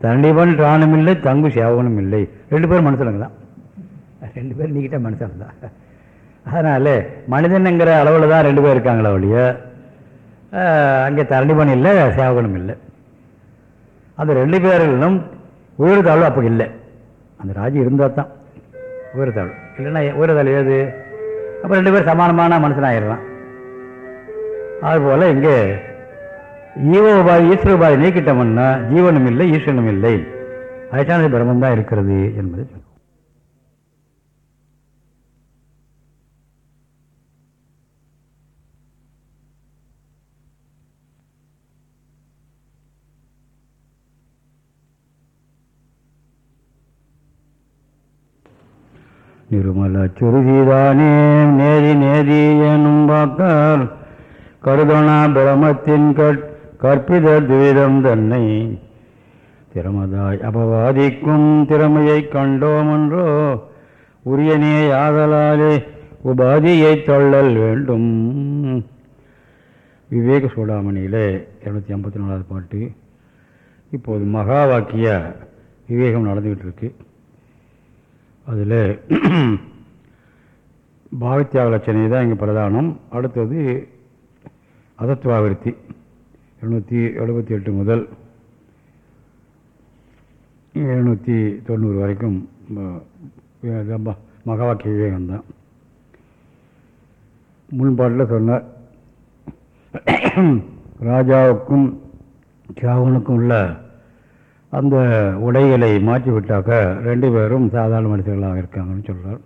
தண்டிவன் ராணும் இல்லை தங்கு சேவகனும் இல்லை ரெண்டு பேரும் மனுஷனுங்க தான். ரெண்டு பேரும் நீக்கிட்டே மனுஷன் தான். அதனால் மனிதனுங்கிற அளவில் தான் ரெண்டு பேர் இருக்காங்களே ஒழிய அங்கே தரணிபன் இல்லை சேவகனும் இல்லை. அந்த ரெண்டு பேர்களும் உயர்தாழ்வு அப்போ இல்லை. அந்த ராஜி இருந்தால் தான் உயர்தாழ்வு இல்லைன்னா உயர்தாழ்வு ஏது? அப்போ ரெண்டு பேரும் சமானமான மனுஷனாயிடலாம். அதுபோல் இங்கே ஈவ உபாதி ஈஸ்வர உபாதி நீக்கிட்டோம்னா ஜீவனும் இல்லை ஈஸ்வரனும் இல்லை. அதிஷ்டான பிரம்மன் தான் இருக்கிறது என்பதை சொல்லுவோம் நிருமல சுருதிதானே நேதி நேதி எனும் வாக்கால் கருதோணா பிரமத்தின் கற் கற்பித துவிதம் தன்னை திறமதாய் அபவாதிக்கும் திறமையை கண்டோமன்றோ உரியனே ஆதலாலே உபாதியை தள்ளல் வேண்டும். விவேக சூடாமணியிலே இரநூத்தி ஐம்பத்தி நாலாவது பாட்டு. இப்போது மகா வாக்கிய விவேகம் நடந்துக்கிட்டு இருக்குது அதில் பாவித்தியாக லட்சணை தான் இங்கே பிரதானம். அடுத்தது அதத்வாவிருத்தி எழுநூற்றி எழுபத்தி எட்டு முதல் எழுநூற்றி தொண்ணூறு வரைக்கும் ப- விவேகம்தான் முன்பாட்டில் சொன்னார் ராஜாவுக்கும் தியாகனுக்கும் உள்ள அந்த உடைகளை மாற்றி விட்டாக்க ரெண்டு பேரும் சாதாரண மனிதர்களாக இருக்காங்கன்னு சொல்கிறார்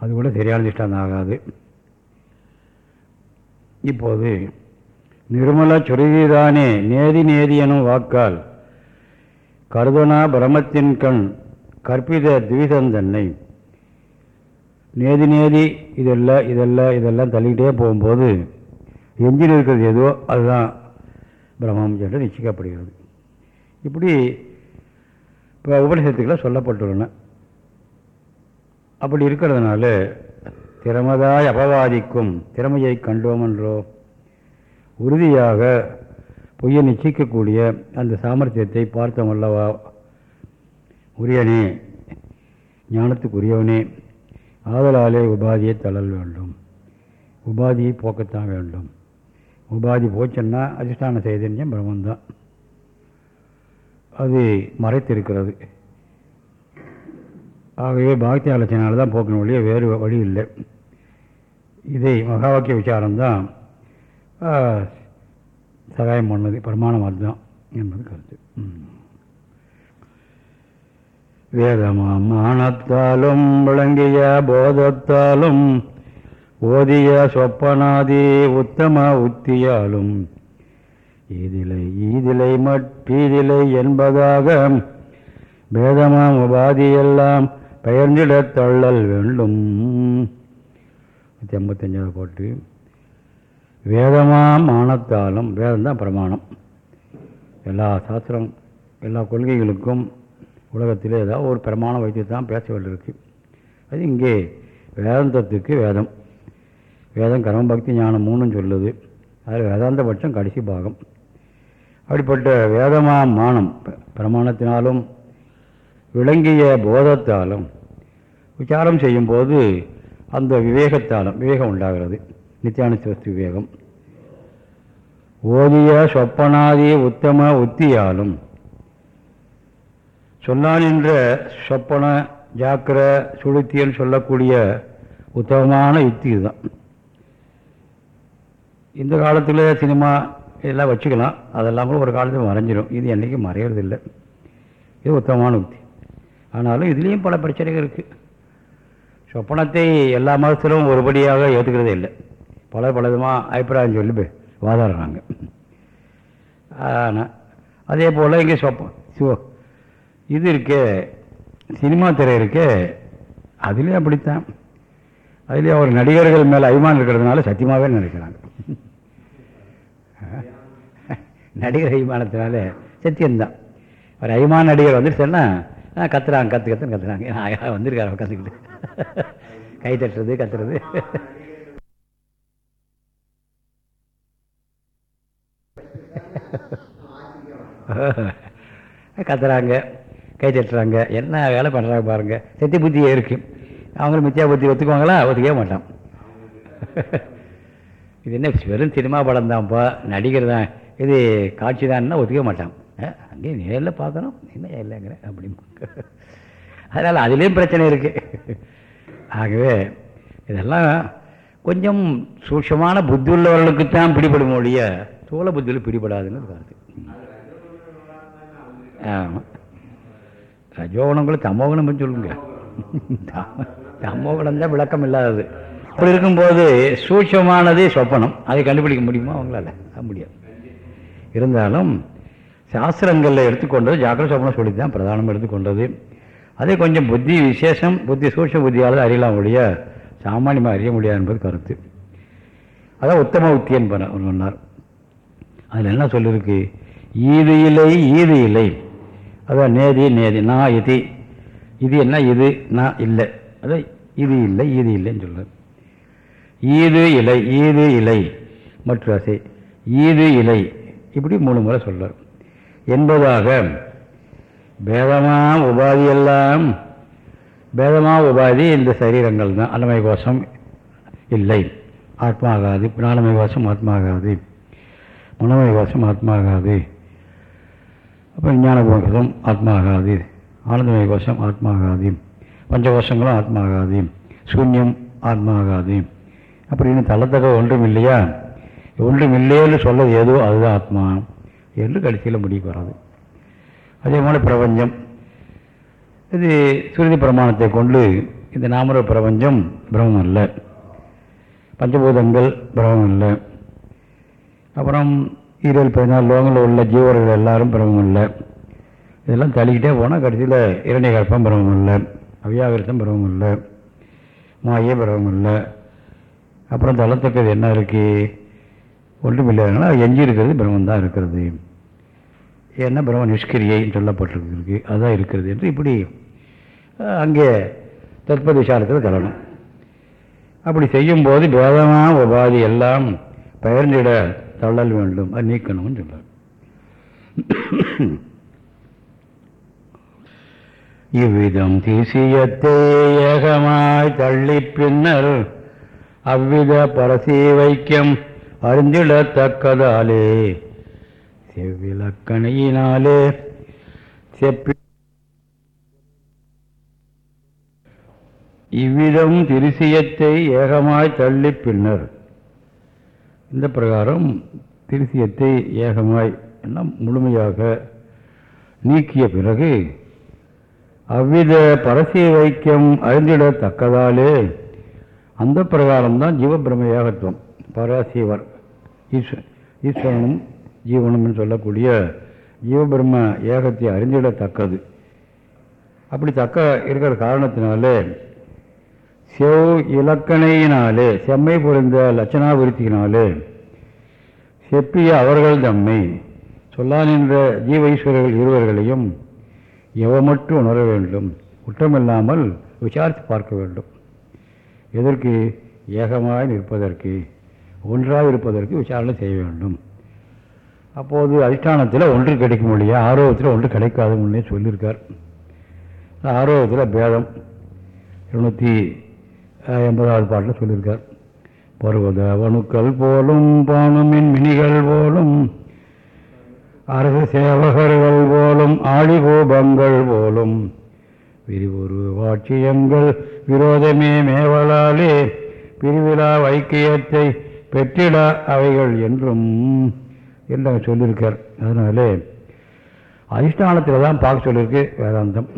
அது கூட சரியான திஷ்டாந்தம் ஆகாது. இப்போது நிர்மல சுருதிதானே நேதி நேதி எனும் வாக்கால் கருதனா பிரமத்தின் கண் கற்பித துவிதந்தன்னை நேதி நேதி இதெல்லாம் இதெல்லாம் இதெல்லாம் தள்ளிக்கிட்டே போகும்போது எஞ்சின் இருக்கிறது எதுவோ அதுதான் பிரம்மம் என்று நிச்சயிக்கப்படுகிறது. இப்படி இப்போ உபனிஷத்துக்களை சொல்லப்பட்டுள்ளன. அப்படி இருக்கிறதுனால திறமதாய் அபவாதிக்கும் திறமையை கண்டோம் என்றோ உறுதியாக பொய்யை நிச்சயிக்கக்கூடிய அந்த சாமர்த்தியத்தை பார்த்தோம் அல்லவா? உரியனே ஞானத்துக்குரியவனே ஆதலாலே உபாதியை தளல் வேண்டும். உபாதியை போக்கத்தான் வேண்டும். உபாதி போச்சுன்னா அதிஷ்டான சைதன்யம் பிரம்மந்தான். அது மறைத்திருக்கிறது. ஆகவே பாக்தி ஆலோசனால் தான் போக்கணும் வழியே வேறு வழி இல்லை. இதை மகா வாக்கிய விசாரம்தான் சகாயம் பண்ணது. பிரமாணம் அதுதான் என்பது கருத்து. வேதமானத்தாலும் விளங்கிய போதத்தாலும் ஓதிய சொப்பனாதி உத்தம உத்தியாலும் ஈதிலை ஈதிலை பீதிலை என்பதாக பேதமாம் உபாதியெல்லாம் பெயர்ந்திடத் தள்ளல் வேண்டும். நூற்றி ஐம்பத்தஞ்சாவது போட்டு வேதமாம் ஆனத்தாலும் வேதம்தான் பிரமாணம். எல்லா சாஸ்திரம் எல்லா கொள்கைகளுக்கும் உலகத்தில் ஏதாவது ஒரு பிரமாணம் வைத்து தான் பேச வேண்டியிருக்கு. அது இங்கே வேதாந்தத்துக்கு வேதம். வேதம் கர்மபக்தி ஞானம் மூணுன்னு சொல்லுது. அதில் வேதாந்த பட்சம் கடைசி பாகம். அப்படிப்பட்ட வேதமா மானம் பிரமாணத்தினாலும் விளங்கிய போதத்தாலும் விசாரம் செய்யும்போது அந்த விவேகத்தாலும் விவேகம் உண்டாகிறது. நித்தியானுசவஸ்து விவேகம். ஓதிய சொப்பனாதி உத்தம உத்தியாலும் சொன்னான் என்ற சொப்பன ஜாக்கிர சுளுத்தியல் சொல்லக்கூடிய உத்தமமான யுக்தி இதுதான். இந்த காலத்தில் சினிமா இதெல்லாம் வச்சுக்கலாம். அதெல்லாம் கூட ஒரு காலத்தில் மறைஞ்சிடும் இது என்றைக்கும் மறையிறதில்லை. இது உத்தமமான உத்தி ஆனாலும் இதுலேயும் பல பிரச்சனைகள் இருக்குது சொப்பனத்தை எல்லா மதத்திலும் ஒருபடியாக ஏற்றுக்கிறதே இல்லை. பல பல விதமாக அபிப்பிராயம் சொல்லி வாதாடுறாங்க. ஆனால் அதே போல் இங்கே சொப்ப சிவ இது இருக்கு சினிமா திரை இருக்கு அதுலேயும் அப்படித்தான். அதுலேயும் அவர் நடிகர்கள் மேலே அபிமானம் இருக்கிறதுனால சத்தியமாகவே நினைக்கிறாங்க. நடிகர் அபிமானத்தினால சத்தியம்தான். ஒரு அபிமான நடிகர் வந்துருச்சுன்னா கத்துறாங்க கற்று கத்துன்னு கத்துறாங்க. வந்திருக்காரு கற்றுக்கிட்டு கை தட்டுறது கத்துறது. கத்துறாங்க கை தட்டுறாங்க. என்ன வேலை பண்ணுறாங்க பாருங்கள் சத்திய புத்தியே இருக்கும் அவங்களும் மித்தியா புத்தி ஒத்துக்குவாங்களா? ஒத்துக்கவே மாட்டான். இது என்ன வெறும் சினிமா படம் தான்ப்பா நடிகர் தான். இது காட்சி தான்னா ஒத்துக்க மாட்டான் அங்கேயே நேரில் பார்க்கணும். என்ன இல்லைங்கிற அப்படி அதனால் அதுலேயும் பிரச்சனை இருக்குது ஆகவே இதெல்லாம் கொஞ்சம் சூட்சமான புத்தி உள்ளவர்களுக்கு தான் பிடிபடும் ஒழிய சோழ புத்தியில் பிடிபடாதுன்னு கருத்து. ஆமாம் ரஜோகுணங்களும் தமோகுணம் சொல்லுங்க. தமோகுணம் தான் விளக்கம் இல்லாதது. அப்படி இருக்கும்போது சூட்சமானது சொப்பனம். அதை கண்டுபிடிக்க முடியுமா? அவங்களால முடியாது. இருந்தாலும் சாஸ்திரங்களில் எடுத்துக்கொண்டது ஜாக்கிர சொப்பனம் சொல்லி தான் பிரதானம் எடுத்துக்கொண்டது. அதே கொஞ்சம் புத்தி விசேஷம் புத்தி சூட்ச புத்தியால் அறியலாம் ஒழிய சாமானியமாக அறிய முடியாது என்பது கருத்து. அதான் உத்தம உத்தியன் பண்ண சொன்னார். அதில் என்ன சொல்லியிருக்கு ஈது இல்லை ஈது இல்லை. அதான் நேதி நேதி நான் இது. இது என்ன இது? நான் இல்லை. அதான் இது இல்லை ஈது இல்லைன்னு சொல்கிறார் ஈது இலை ஈது இலை மற்ற ஆசை ஈது இலை இப்படி மூணு முறை சொல்றார். என்பதாக பேதமா உபாதி எல்லாம் பேதமா உபாதி இந்த சரீரங்கள் தான். அன்னமய கோஷம் இல்லை. ஆத்மா ஆகாது பிராணமய கோஷம் ஆத்மா ஆகாது மனமய கோஷம் ஆத்மா ஆகாது அப்புறம் ஞான கோஷம் ஆத்மா ஆகாது ஆனந்தமய கோஷம் ஆத்மா ஆகாது பஞ்சகோஷங்களும் ஆத்மா ஆகாது சூன்யம் ஆத்மா ஆகாது அப்படின்னு தள்ளத்தக்க ஒன்றும் இல்லையா? ஒன்றும் இல்லையேன்னு சொல்ல ஏதோ அதுதான் ஆத்மா. என்று கடைசியில் முடிவுக்கு வராது அதே போல் பிரபஞ்சம். இது சுருதி பிரமாணத்தை கொண்டு இந்த நாமர பிரபஞ்சம் பிரம்மம் அல்ல. பஞ்சபூதங்கள் பிரம்மம் இல்லை அப்புறம் ஈரல் பதினாலு லோகங்களில் உள்ள ஜீவர்கள் எல்லாரும் பிரம்மம் இல்லை இதெல்லாம் தள்ளிக்கிட்டே போனால் கடைசியில் இரண்டை கற்பம் பிரம்மம் இல்லை அவ்யாவிரத்தம் பிரம்மம் இல்லை மாயே பிரம்மம் இல்லை அப்புறம் தள்ளத்தக்கது என்ன இருக்குது ஒன்றும் இல்லைன்னா எஞ்சி இருக்கிறது பிரம்மன் தான் இருக்கிறது. ஏன்னா பிரம்ம நிஷ்கிரியைன்னு சொல்லப்பட்டிருக்கு அதுதான் இருக்கிறது என்று இப்படி அங்கே தத்ப விசாரத்தில் தரணும் அப்படி செய்யும்போது பேதமாக உபாதி எல்லாம் பெயர்ந்திட தள்ளல் வேண்டும். அது நீக்கணும்னு சொல்றார். இவ்விதம் தீசியத்தை ஏகமாய் தள்ளி பின்னர் அவ்வித பரசி வைக்கம் அறிந்திடத்தக்கதாலே. செவ்விலக்கணையினாலே செப்பி இவ்விதம் திருசியத்தை ஏகமாய் தள்ளி பின்னர். இந்த பிரகாரம் திருசியத்தை ஏகமாய் எல்லாம் முழுமையாக நீக்கிய பிறகு அவ்வித பரசிய வைக்கம் அறிந்திடத்தக்கதாலே அந்த பிரகாரம்தான் ஜீவபிரம ஏகத்துவம் பராசீவர். ஈஸ்வ ஈஸ்வரனும் ஜீவனும் சொல்லக்கூடிய ஜீவபிரம்ம ஏகத்தை அறிந்திடத்தக்கது. அப்படி தக்க இருக்கிற காரணத்தினாலே செவ் இலக்கணையினாலே செம்மை பொருந்த லட்சணாபுரித்தினாலே செப்பிய அவர்கள் தம்மை சொல்லா நின்ற ஜீவ ஈஸ்வரர்கள் இருவர்களையும் எவமற்று உணர வேண்டும். குற்றமில்லாமல் விசாரித்து பார்க்க வேண்டும். எதற்கு? ஏகமாய் நிற்பதற்கு. ஒன்றாக இருப்பதற்கு விசாரணை செய்ய வேண்டும். அப்போது அதிஷ்டானத்தில் ஒன்று கிடைக்கும் இல்லையா? ஆரோகத்தில் ஒன்று கிடைக்காது முன்னே சொல்லியிருக்கார் ஆரோகத்தில் பேதம். இருநூற்றி எண்பதாவது பாட்டில் சொல்லியிருக்கார் பருவத வணுக்கள் போலும் பானுமின் மினிகள் போலும் அரசு சேவகர்கள் போலும் ஆழிகோபங்கள் போலும் விரிவுரு வாட்சியங்கள் விரோதமே மேவலாலே பிரிவிழா வைக்கியத்தை பெற்றிட அவைகள் என்றும் என்று அவர் சொல்லியிருக்கார். அதனாலே அதிஷ்டானத்தில் தான் பார்க்க சொல்லியிருக்கு வேதாந்தம்.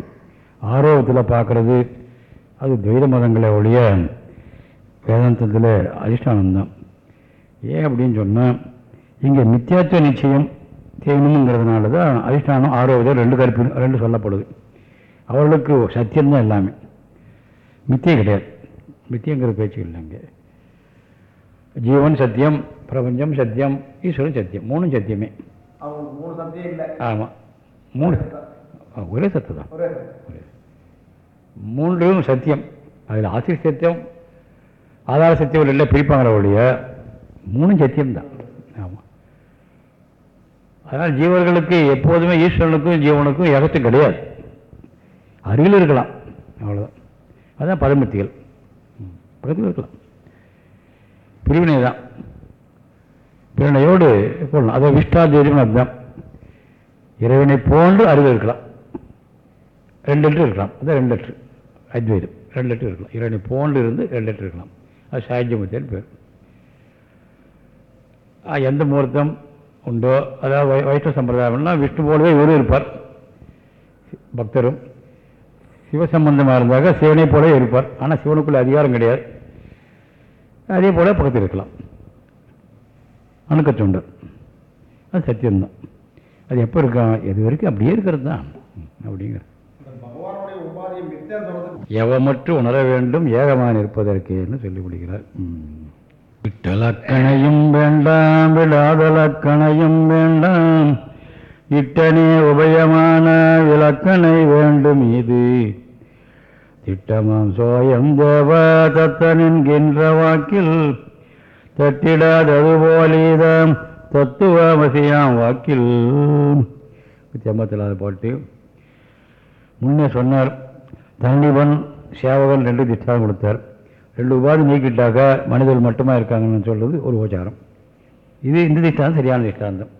ஆரோகத்தில் பார்க்குறது அது துவைத மதங்களை ஒழிய வேதாந்தத்தில் அதிஷ்டானம்தான். ஏன் அப்படின்னு சொன்னால் இங்கே மித்தியாத்துவ நிச்சயம் செய்யணுங்கிறதுனால தான் அதிஷ்டானம் ஆரோக்கியம் ரெண்டு கருப்பு ரெண்டு சொல்லப்படுது. அவர்களுக்கு சத்தியம்தான் எல்லாமே. மித்தியம் கிடையாது. மித்தியங்கிற பேச்சு இல்லைங்க. ஜீவன் சத்தியம் பிரபஞ்சம் சத்தியம் ஈஸ்வரன் சத்தியம் மூணும் சத்தியமே. மூணு சத்தியம் இல்லை. ஆமாம் மூணு. ஒரே சத்து. தான். மூன்றும் சத்தியம். அதில் ஆசிரியர் சத்தியம் ஆதார சத்தியம் இல்லை பிரிப்பாங்கிற ஒழிய மூணும் சத்தியம்தான் ஆமாம் அதனால் ஜீவர்களுக்கு எப்போதுமே ஈஸ்வரனுக்கும் ஜீவனுக்கும் ஏகத்தும் கிடையாது. அருகில் இருக்கலாம். அவ்வளோதான் அதுதான் பதமத்திகள் ம், பக்கத்தில் இருக்கலாம். பிரிவினை தான் பிரிவினையோடு கொள்ளலாம் அதை விஷ்டாத்வைதம் அர்த்தம் இறைவனை போன்று அறிவு இருக்கலாம். ரெண்டு லெட்டர் இருக்கலாம். அதான் ரெண்டு லெட்டர். அத்வைதம். ரெண்டு லெட்டர் இருக்கலாம். இறைவனை போன்று இருந்து ரெண்டு லெட்டர் இருக்கலாம். அது சாய்ஜமத்தின் பேர். ஆ, எந்த முகூர்த்தம் உண்டோ அதாவது வை வைஷ்ணவ சம்பிரதாயம்னா விஷ்ணு போலவே இவரும் இருப்பார். பக்தரும். சிவசம்பந்தமாக இருந்தாக சிவனை போலவே இருப்பார். ஆனால் சிவனுக்குள்ள அதிகாரம் கிடையாது. அதே போல் பக்கத்தில் இருக்கலாம் அணுக்கத்தொண்டர் அது சத்தியம்தான். அது எப்போ இருக்கான் எது வரைக்கும் அப்படியே இருக்கிறது தான் அப்படிங்கிற. எவ பகவானுடைய எவமற்று உணர வேண்டும் ஏகமாக இருப்பதற்கேன்னு சொல்லி முடிகிறார் இட்டலக்கணையும் வேண்டாம் விடாதலக்கணையும் வேண்டாம். இட்டனே உபயமான விளக்கணை வேண்டும் இது. திட்டமாம் சோயம் தேவ தத்தனின்கின்ற வாக்கில். தட்டிடாதது போலீதம் தத்துவமசியாம் வாக்கில். செம்பத்திலாத பாட்டு. முன்னே சொன்னார் தண்டிவன் சேவகன் ரெண்டு திஷ்டாந்தம் கொடுத்தார். ரெண்டு உபாதி நீக்கிட்டாக்க மனிதர்கள் மட்டுமா இருக்காங்கன்னு சொல்வது ஒரு உபச்சாரம். இது இந்த திஷ்டாந்தம் சரியான திஷ்டாந்தம்.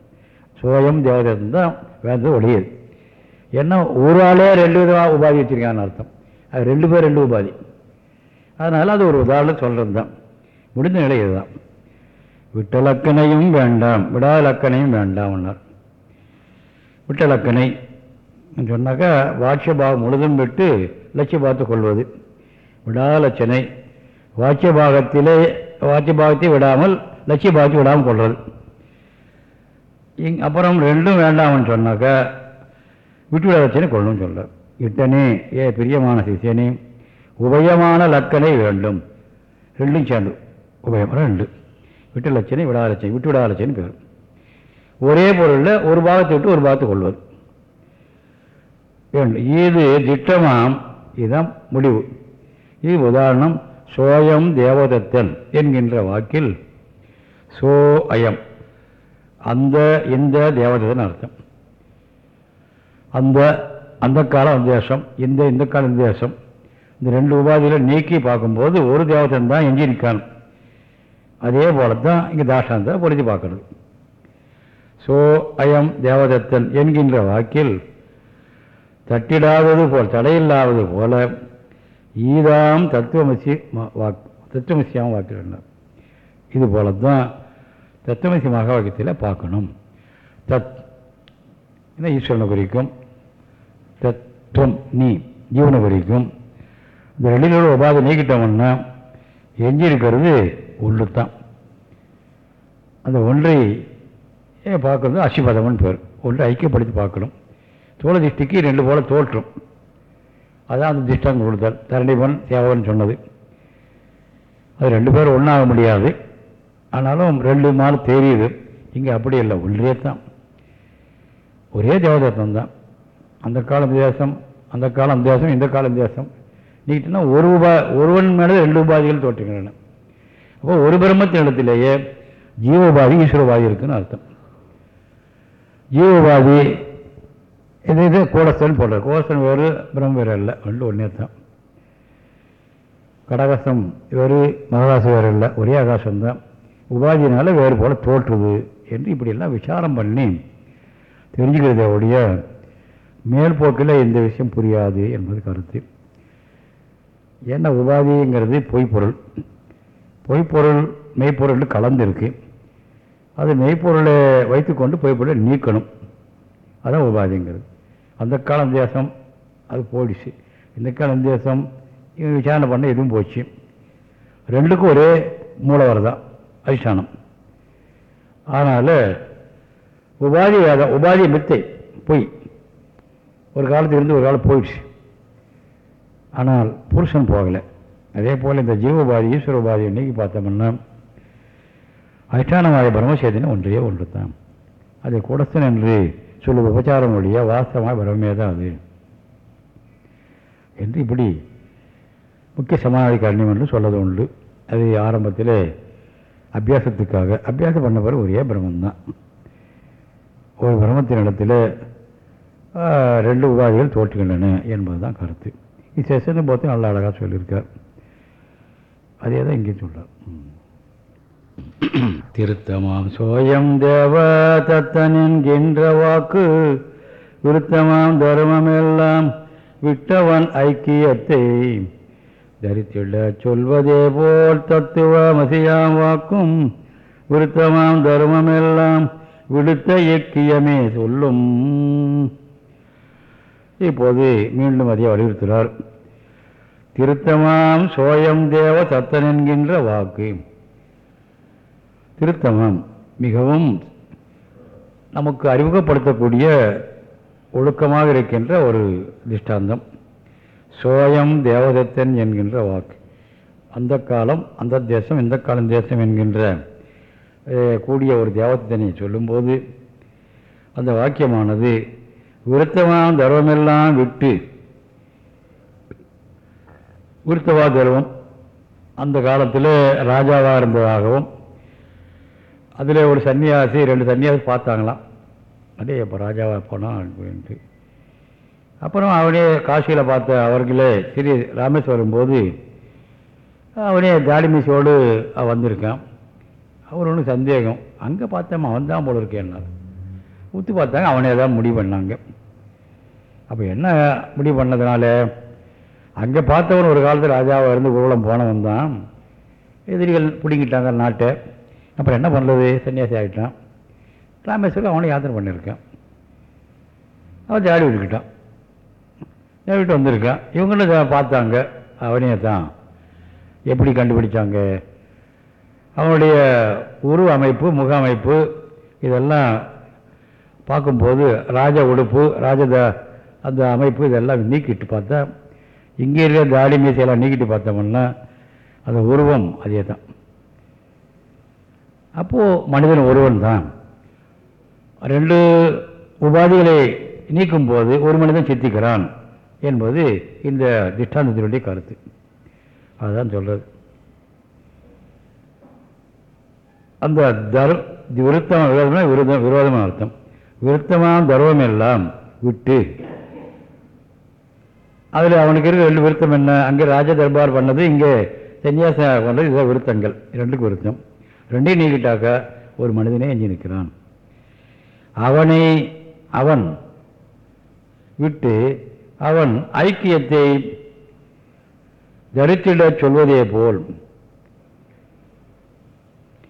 சோயம் தேவதம் தான் வேந்தது ஒழியது. ஏன்னா ஒரு ஆளே ரெண்டு விதமாக உபாதி வச்சிருக்காங்கன்னு அர்த்தம். அது ரெண்டு பேர் ரெண்டு உபாதி. அதனால் அது ஒரு உதாரணம் சொல்கிறது தான் முடிந்த நிலை இதுதான். விட்டலக்கணையும் வேண்டாம் விடாலக்கணையும் வேண்டாம்னார் விட்டலக்கணை சொன்னாக்கா வாட்சியபாகம் முழுதும் விட்டு லட்சியபாகத்தை கொள்வது. விடாலட்சணை வாட்சியபாகத்திலே வாட்சியபாகத்தை விடாமல் லட்சியபாகத்தை விடாமல் கொள்வது. இங் அப்புறம் ரெண்டும் வேண்டாம்னு சொன்னாக்கா விட்டு விடாலட்சணை கொள்ளணும்னு சொல்கிறார் இட்டனே ஏ பிரியமான சிசியனே உபயமான லக்கனை வேண்டும். ரெண்டும் சேர்ந்து. உபயம் ரெண்டு. விட்டு லட்சணை விடாலட்சணை விட்டு விடாலட்சணை பேர். ஒரே பொருளில் ஒரு பாகத்தை விட்டு ஒரு பாகத்தை கொள்வது. வேண்டும் இது திட்டமாம். இதுதான் முடிவு. இது உதாரணம் சோயம் தேவதத்தன் என்கின்ற வாக்கில் சோ அயம். அந்த இந்த தேவதத்தன் அர்த்தம். அந்த அந்த காலம் தேசம் இந்த இந்த காலம் தேசம் இந்த ரெண்டு உபாதியில் நீக்கி பார்க்கும்போது ஒரு தேவதன் தான் எஞ்சி நிற்கான். அதே போல தான் இங்கே தாஷாந்தரை பொருத்தி பார்க்கறது. சோ அயம் தேவதத்தன் என்கின்ற வாக்கில் தட்டிடாதது போல் தடையில்லாதது போல ஈதாம் தத்துவமசி வாக் தத்துவமசியாம வாக்கில் இது போல தான் தத்துவமசி மகா வாக்கியத்தில் பார்க்கணும். தத் என்ன ஈஸ்வரனை குறிக்கும்? தத்துவம் நீ ஜீவனை வரைக்கும் இந்த ரெண்டிலோட உபாதை நீக்கிட்டோம்னா எஞ்சி இருக்கிறது ஒன்று தான் அந்த ஒன்றை பார்க்கறது அசிபதம்னு பேர். ஒன்றை ஐக்கியப்படுத்தி பார்க்கணும். தோல திஷ்டிக்கு ரெண்டு போல தோற்றும். அதான் அந்த திஷ்டாங்க கொடுத்தார். தரணிபன் தேவன் சொன்னது. அது ரெண்டு பேரும் ஒன்றாக முடியாது. ஆனாலும் ரெண்டு நாள் தெரியுது இங்கே அப்படி இல்லை. ஒன்றே தான். ஒரே தேவதத்தம் தான் அந்த காலம் தேசம் அந்த காலம் தேசம் இந்த காலம் தேசம் நீட்டுனா ஒரு உபா ஒருவன் மேலே ரெண்டு உபாதிகள் தோற்றுகின்றன. அப்போ ஒரு பிரம்மத்தின் இடத்திலேயே ஜீவோபாதி ஈஸ்வரபாதி இருக்குன்னு அர்த்தம். ஜீவோபாதி இது இது கோடஸ்தன் போடுறது கோடஸ்தன் வேறு பிரம்ம வேறு இல்லை ரெண்டு ஒன்றே தான். கடகசம் வேறு மகராசம் வேறு இல்லை ஒரே ஆகாசம்தான் உபாதினால வேறு போல் தோற்றுது என்று இப்படியெல்லாம் விசாரம் பண்ணி தெரிஞ்சுக்கிறதே ஒழிய மேல்போக்கில் இந்த விஷயம் புரியாது என்பது கருத்து. ஏன்னா உபாதிங்கிறது பொய்ப்பொருள். பொய்ப்பொருள் மெய்ப்பொருள் கலந்துருக்கு. அது மெய்ப்பொருளை வைத்துக்கொண்டு பொய்ப்பொருளை நீக்கணும். அதான் உபாதிங்கிறது. அந்த காலம் தேசம் அது போயிடுச்சு. இந்த காலம் தேசம் இவன் விசாரணை பண்ண எதுவும் போச்சு. ரெண்டுக்கும் ஒரே மூலவர் தான் அதிஷ்டானம். அதனால் உபாதி வேதம் உபாதி மித்தை பொய். ஒரு காலத்தில் இருந்து ஒரு காலம் போயிடுச்சு. ஆனால் புருஷன் போகலை. அதே போல் இந்த ஜீவபாதி ஈஸ்வர உபாதி இன்னைக்கு பார்த்தோம்னா அதிஷ்டானமாய பிரம்மசேதனை ஒன்றையே ஒன்று தான் அதை கூடஸ்தன் என்று சொல்லும் உபச்சாரம் ஒழிய வாஸ்தவமாக பிரம்மே தான் அது. என்று இப்படி முக்கிய சமாதி காரணம் என்று சொல்லது உண்டு. அது ஆரம்பத்தில் அபியாசத்துக்காக. அபியாசம் பண்ண பிறகு ஒரே பிரம்மந்தான் ஒரு பிரம்மத்தின் இடத்துல ரெண்டு உபாதிகள் தோற்றுகின்றன என்பது தான் கருத்து. இது செசனை பார்த்து நல்லா அழகாக சொல்லியிருக்கார். அதே தான் இங்கேயும் சொல்கிறார் திருத்தமாம் சோயம் தேவ தத்தன் என்கின்ற வாக்கு விருத்தமாம் தர்மமெல்லாம் விட்டவன் ஐக்கியத்தை தரித்திட சொல்வதே போல் தத்துவமசியாம் வாக்கும் விருத்தமாம் தர்மமெல்லாம் விடுத்த இயக்கியமே சொல்லும். இப்போது மீண்டும் அதை வலியுறுத்துகிறார். திருத்தமாம் சோயம் தேவ தத்தன் என்கின்ற வாக்கு. திருத்தமம் மிகவும் நமக்கு அறிமுகப்படுத்தக்கூடிய ஒழுக்கமாக இருக்கின்ற ஒரு திஷ்டாந்தம். சோயம் தேவதத்தன் என்கின்ற வாக்கு. அந்த காலம் அந்த தேசம் இந்த காலம் தேசம் என்கின்ற கூடிய ஒரு தேவதத்தனை சொல்லும்போது அந்த வாக்கியமானது விருத்தமான தர்மமெல்லாம் விட்டு விருத்தவா தர்மம் அந்த காலத்தில் ராஜாவாக இருந்ததாகவும் அதில் ஒரு சன்னியாசி ரெண்டு சன்னியாசி பார்த்தாங்களாம். அதே இப்போ ராஜாவாக போனால் அப்புறம் அவனே காசியில் பார்த்த அவர்களே திரு ராமேஸ்வரம் போது அவனே தாடிமிசோடு வந்திருக்கான். அவர் ஒன்றும் சந்தேகம். அங்கே பார்த்தோம் அவன் தான் போல இருக்கேன் உத்து பார்த்தாங்க அவனே தான் முடிவு பண்ணாங்க. அப்போ என்ன முடிவு பண்ணதுனால? அங்கே பார்த்தவன் ஒரு காலத்தில் ராஜாவாக இருந்து ஊர்வலம் போனவன் தான். எதிரிகள் பிடிங்கிட்டாங்க நாட்டை. அப்புறம் என்ன பண்ணுறது சன்னியாசி ஆகிட்டான் ராமேஸ்வரம் அவனை யாத்திரை பண்ணியிருக்கான். அவன் ஜாடி விட்டுக்கிட்டான். ஜாடி விட்டு வந்திருக்கான். இவங்களும் பார்த்தாங்க. அவனே தான். எப்படி கண்டுபிடிச்சாங்க? அவனுடைய உருவ அமைப்பு முக அமைப்பு இதெல்லாம் பார்க்கும்போது ராஜ உடுப்பு ராஜத அந்த அமைப்பு இதெல்லாம் நீக்கிட்டு பார்த்தா இங்கே இருக்கிற தாடி மீசையெல்லாம் நீக்கிட்டு பார்த்தோம்னா அந்த உருவம் அதே தான் அப்போது மனிதன் ஒருவன் தான். ரெண்டு உபாதிகளை நீக்கும்போது ஒரு மனிதன் சித்திக்கிறான் என்பது இந்த திஷ்டாந்தத்தினுடைய கருத்து. அதுதான் சொல்கிறது அந்த தர் விருத்தம் விரோதம்னா விரோதம் விரோதமான அர்த்தம். விருத்தமான தர்வம் எல்லாம் விட்டு அதில் அவனுக்கு இருக்கிற ரெண்டு விருத்தம் என்ன? அங்கே ராஜ தர்பார் பண்ணது இங்கே சன்னியாசம் பண்ணது இதான் விருத்தங்கள். ரெண்டுக்கு விருத்தம். ரெண்டையும் நீக்கிட்டாக்க ஒரு மனிதனே எஞ்சி நிற்கிறான். அவனை அவன் விட்டு அவன் ஐக்கியத்தை தரித்திட சொல்வதே போல்.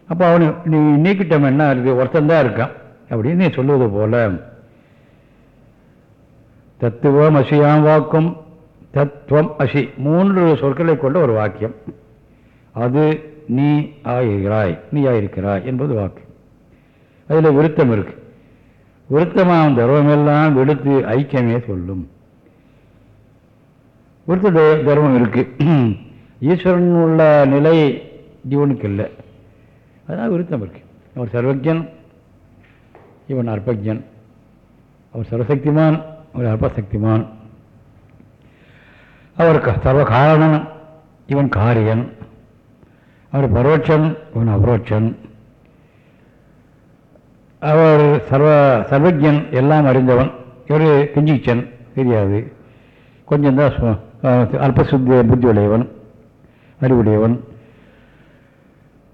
அப்போ அவனை நீ நீக்கிட்டம் என்ன? இருக்கு ஒருத்தந்தான் இருக்கான். அப்படின்னு நீ சொல்லுவது போல. தத்துவம் அசியாம் வாக்கும் தத்துவம் அசி. மூன்று சொற்களை கொண்ட ஒரு வாக்கியம். அது நீ ஆகிறாய் நீ ஆயிருக்கிறாய் என்பது வாக்கு அதில் விருத்தம் இருக்கு. விருத்தமாம் தர்மமெல்லாம் விடுத்து ஐக்கியமே சொல்லும். விருத்த தர்மம் இருக்கு. ஈஸ்வரன் உள்ள நிலை ஜீவனுக்கு இல்லை. அதனால் விருத்தம் இருக்கு. அவர் சர்வஜன் இவன் அற்பஜன். அவர் சர்வசக்திமான் அவர் அற்பசக்திமான். அவர் க- சர்வ காரணன் இவன் காரியன். அவர் பரோட்சன் இவன் அபரோட்சன். அவர் சர்வ சர்வஜன் எல்லாம் அறிந்தவன். இவர் கிஞ்சிச்சன் தெரியாது. கொஞ்சம் தான் அல்பசுத்தி புத்தி உடையவன் அறிவுடையவன்.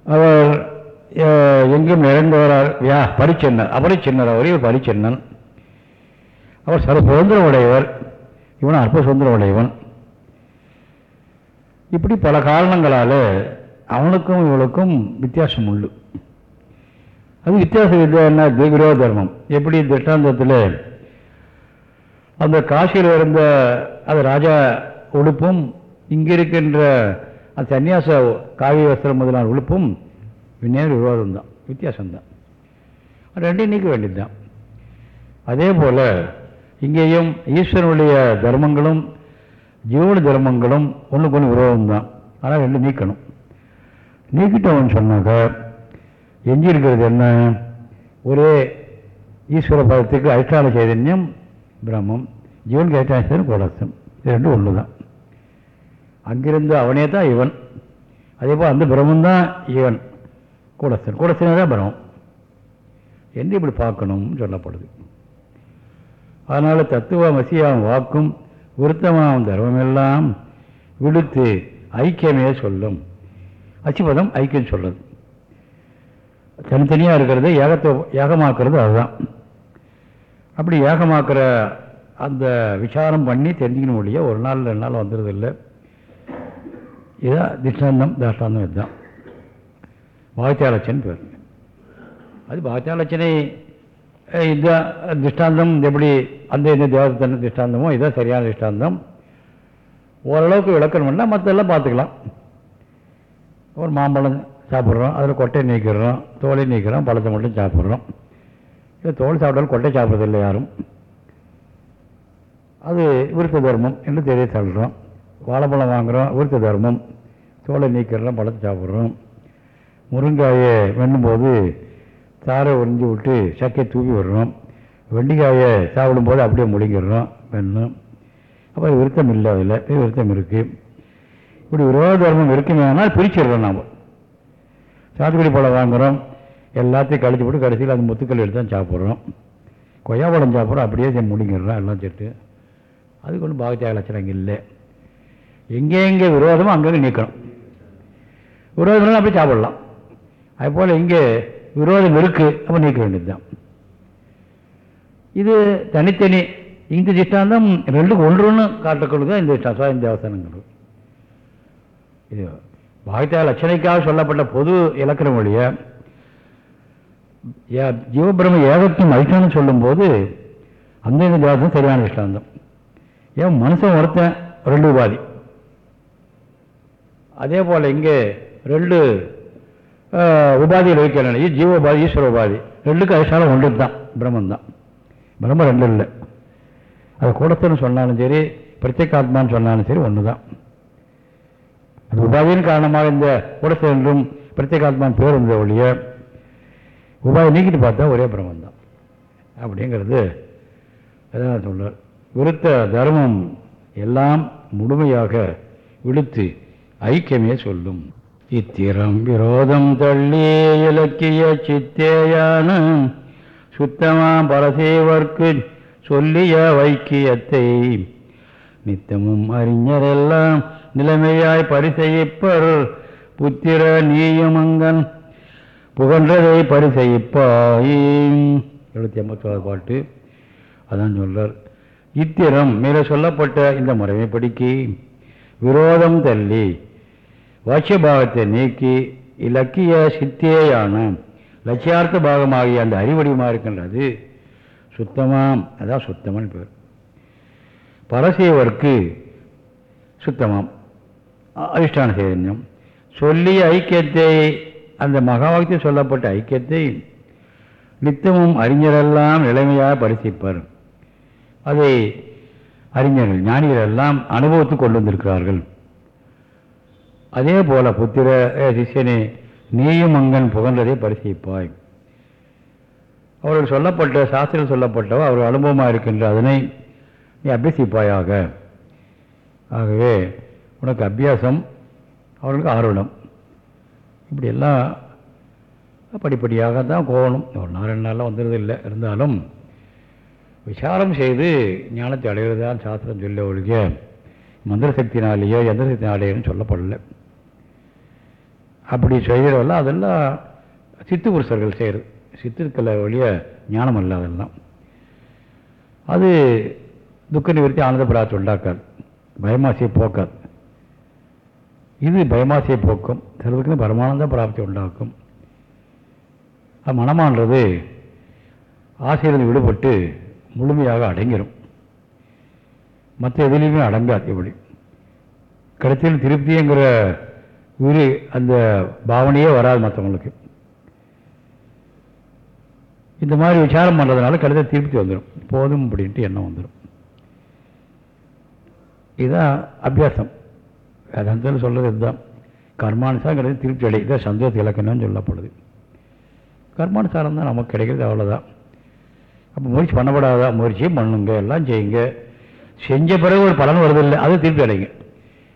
அவர் எங்கும் இறந்தவரால் யா பரிச்சென்னர் அபரிச்சென்னர் அவர் இவர் பரிச்சென்னன். அவர் சர்வ சுதந்திரம் உடையவர் இவன் அற்ப சுதந்திரம் உடையவன். இப்படி பல காரணங்களால் அவனுக்கும் இவளுக்கும் வித்தியாசம் உண்டு. அது வித்தியாசம் என்ன? தி- தர்மம். எப்படி? திஷ்டாந்தத்தில் அந்த காசியில் இருந்த அது ராஜா உடுப்பும் இங்கே இருக்கின்ற அந்த சன்னியாச காவிய வஸ்திரம் முதலான உழுப்பும் நேர் விரோதம் தான் வித்தியாசம்தான் ரெண்டையும் நீக்க வேண்டியதுதான். அதே போல் இங்கேயும் ஈஸ்வரனுடைய தர்மங்களும் ஜீவன தர்மங்களும் ஒன்றுக்கு ஒன்று விரோதம் தான் ஆனால் ரெண்டு நீக்கணும். நீக்கிட்டவன் சொன்னாக்கா எஞ்சி இருக்கிறது என்ன? ஒரே ஈஸ்வர பதத்துக்கு அதிஷ்டான சைதன்யம் பிரம்மம். ஜீவனுக்கு அதிஷ்டான சைதன்யம் கோடஸ்தம் இது ரெண்டும் ஒன்று தான் அங்கிருந்து அவனே தான் இவன். அதே போல் அந்த பிரம்மம் தான் இவன். கூடஸ்தன் கூடஸ்தன் தான் பிரம்மம். என்று இப்படி பார்க்கணும்னு சொல்லப்படுது. அதனால் தத்துவ மசியாவும் வாக்கும் விருத்தமாம் தர்மமெல்லாம் விடுத்து ஐக்கியமே சொல்லும். அச்சுபதம் ஐக்கியம் சொல்லுது தனித்தனியாக இருக்கிறது ஏகத்தை ஏகமாக்குறது அதுதான். அப்படி ஏகமாக்குற அந்த விசாரம் பண்ணி தெரிஞ்சுக்கணும் இல்லையா? ஒரு நாள் ரெண்டு நாள் வந்துடுறது இல்லை இதுதான் திஷ்டாந்தம் தாஷ்டாந்தம் இதுதான். பாகத்தியாலட்சன் பேர். அது பாகத்தியாலட்சனை இதுதான் திஷ்டாந்தம் எப்படி அந்த இந்த தேவதன திஷ்டாந்தமோ இதுதான் சரியான திஷ்டாந்தம் ஓரளவுக்கு விளக்கணும்னா மற்றெல்லாம் பார்த்துக்கலாம் ஒரு மாம்பழம் சாப்பிட்றோம் அதில் கொட்டை நீக்கிறோம் தோலை நீக்கிறோம் பழத்தை மட்டும் சாப்பிட்றோம் இல்லை தோல் சாப்பிட்டாலும் கொட்டை சாப்பிட்றதில்லை யாரும் அது விருத்த தர்மம் என்று தெரிய சொல்கிறோம் வாழைப்பழம் வாங்குகிறோம் விருத்த தர்மம் தோலை நீக்கிறோம் பழத்தை சாப்பிட்றோம் முருங்காயை வெண்ணும்போது சாரை உறிஞ்சி விட்டு சக்கையை தூக்கி விடுறோம். வெண்டிக்காயை சாப்பிடும்போது அப்படியே முழுங்கிடுறோம். வெண்ணும். அப்போ விருத்தம் இல்லை அதில். விருத்தம் இருக்குது இப்படி விரோத தர்மம் இருக்குமேனால் பிரிச்சிடுறோம் நாம். சாத்துக்குடி பழம் வாங்குகிறோம் எல்லாத்தையும் கழிச்சு போட்டு கடைசியில் அந்த முத்துக்கள் எடுத்து தான் சாப்பிட்றோம். கொய்யா பழம் சாப்பிட்றோம். அப்படியே முடிங்கிடுறோம் எல்லாம் செட்டு அதுக்கு ஒன்றும் பாகத்தியாக லட்சணம் இல்லை. எங்கே எங்கே விரோதமோ அங்கங்கே நீக்கணும் விரோதம் அப்படியே சாப்பிடலாம். அதுபோல் இங்கே விரோதம் இருக்குது அப்போ நீக்க வேண்டியது தான் இது தனித்தனி இந்த திஷ்டாந்தம் ரெண்டுக்கு ஒன்றுன்னு காட்டக்கூடியது தான் இந்த திஷ்டா இந்த தேவஸ்தானங்கள் இது பாகித்தா லட்சணைக்காக சொல்லப்பட்ட பொது இலக்கணம் வழிய ஏ- ஜீவபிரம ஏகத்தின் அதிஷ்டானம் சொல்லும்போது அந்தந்த தேவஸ்தான் சரியான திஷ்டாந்தம். ஏன் மனுஷன் ஒருத்தன் ரெண்டு உபாதி. அதே போல் இங்கே ரெண்டு உபாதியில் உபாதிகள் ஜீவோபாதி இது ஜீவ உபாதி ஈஸ்வர உபாதி ரெண்டுக்கு அதிஷ்டானம் ஒன்று தான் பிரம்மன் தான் பிரம்மம் ரெண்டு இல்லை. அது கூடத்தன்னு சொன்னாலும் சரி பிரத்யேகாத்மான்னு சொன்னாலும் சரி ஒன்று தான் அது உபாதியின் காரணமாக இந்த கூடத்தன் என்றும் பிரத்யேகாத்மான் பேர் இருந்த ஒழிய உபாதி நீக்கிட்டு பார்த்தா ஒரே பிரம்மன் தான் அப்படிங்கிறது அதான் சொல்றார். விருத்த தர்மம் எல்லாம் முழுமையாக விழுத்து ஐக்கியமே சொல்லும். இத்திரம் விரோதம் தள்ளி இலக்கிய சித்தேயான சுத்தமாம் பரசேவர்க்கு சொல்லிய வைக்கியத்தை நித்தமும் அறிஞரெல்லாம் நிலைமையாய் பரிசெய்ப்பர் புத்திர நீயமங்கன் புகன்றதை பரிசெய்ப்பாய். எழுபத்தி ஐம்பத்தோரு பாட்டு. அதான் சொல்றார். இத்திரம் மேலே சொல்லப்பட்ட இந்த முறைமைப்படிக்கு விரோதம் தள்ளி வாட்சியபாவத்தை நீக்கி இலக்கிய சித்தேயான லட்சியார்த்த பாகமாகிய அந்த அறிவடிவமாக இருக்கின்றது. சுத்தமாம். அதான் சுத்தமான பேர். பரசேவர்க்கு சுத்தமாம். அதிஷ்டான சைதன்யம். சொல்லிய ஐக்கியத்தை அந்த மகாவாக்கியம் சொல்லப்பட்ட ஐக்கியத்தை நித்தமும் அறிஞரெல்லாம் நிலைமையாக பரிசிப்பார் அதை அறிஞர்கள் ஞானிகள் எல்லாம் அனுபவத்துக்கு கொண்டு வந்திருக்கிறார்கள். அதே போல புத்திர சிஷியனே நீயும் அங்கன் புகழ்ந்ததை பரிசிப்பாய் அவர்கள் சொல்லப்பட்ட சாஸ்திரம் சொல்லப்பட்டவோ அவர்கள் அனுபவமாக இருக்கின்ற அதனை நீ அபியசிப்பாயாக ஆகவே உனக்கு அபியாசம் அவர்களுக்கு ஆர்வலம். இப்படியெல்லாம் படிப்படியாக தான் போகணும். ஒரு நாள் ரெண்டு நாளில் வந்துடுறது இல்லை இருந்தாலும் விசாரம் செய்து ஞானத்தை அடைவதுதான் சாஸ்திரம் சொல்ல ஒழிய மந்திர சக்தினாலேயோ எந்திர சக்தினாலேயோன்னு சொல்லப்படல. அப்படி செய்கிறவெல்லாம் அதெல்லாம் சித்து புருஷர்கள் செய்கிறது சித்திருக்கல ஒழிய ஞானம் அல்ல அதெல்லாம். அது துக்க நிவர்த்தி ஆனந்த பிராப்தி உண்டாக்காது பயமாசையை போக்காது. இது பயமாசையை போக்கும். சிலதுக்குன்னு பரமானந்த பிராப்தி உண்டாக்கும். அது மனமான்றது ஆசையிலிருந்து விடுபட்டு முழுமையாக அடங்கிடும் மற்ற எதிலையுமே அடங்காது எப்படி? கடைசியில் திருப்திங்கிற உயிரி அந்த பாவனையே வராது மற்றவங்களுக்கு இந்த மாதிரி விசாரம் பண்ணுறதுனால கடைசியில் திருப்தி வந்துடும் போதும் அப்படின்ட்டு எண்ணம் வந்துடும் இதுதான் அபியாசம். வேதாந்தத்தில் சொல்கிறது இதுதான். கர்மானுசாரம் கிடையாது திருப்தி அடை. இதான் சந்தோஷ இலக்கணம்னு சொல்லப்படுது. கர்மானுசாரம் தான் நமக்கு கிடைக்கிறது அவ்வளோதான் அப்போ முயற்சி பண்ணப்படாதா? முயற்சியும் பண்ணுங்க எல்லாம் செய்யுங்க. செஞ்ச பிறகு ஒரு பலன் வருதில்லை. அது திருப்தி அடைங்க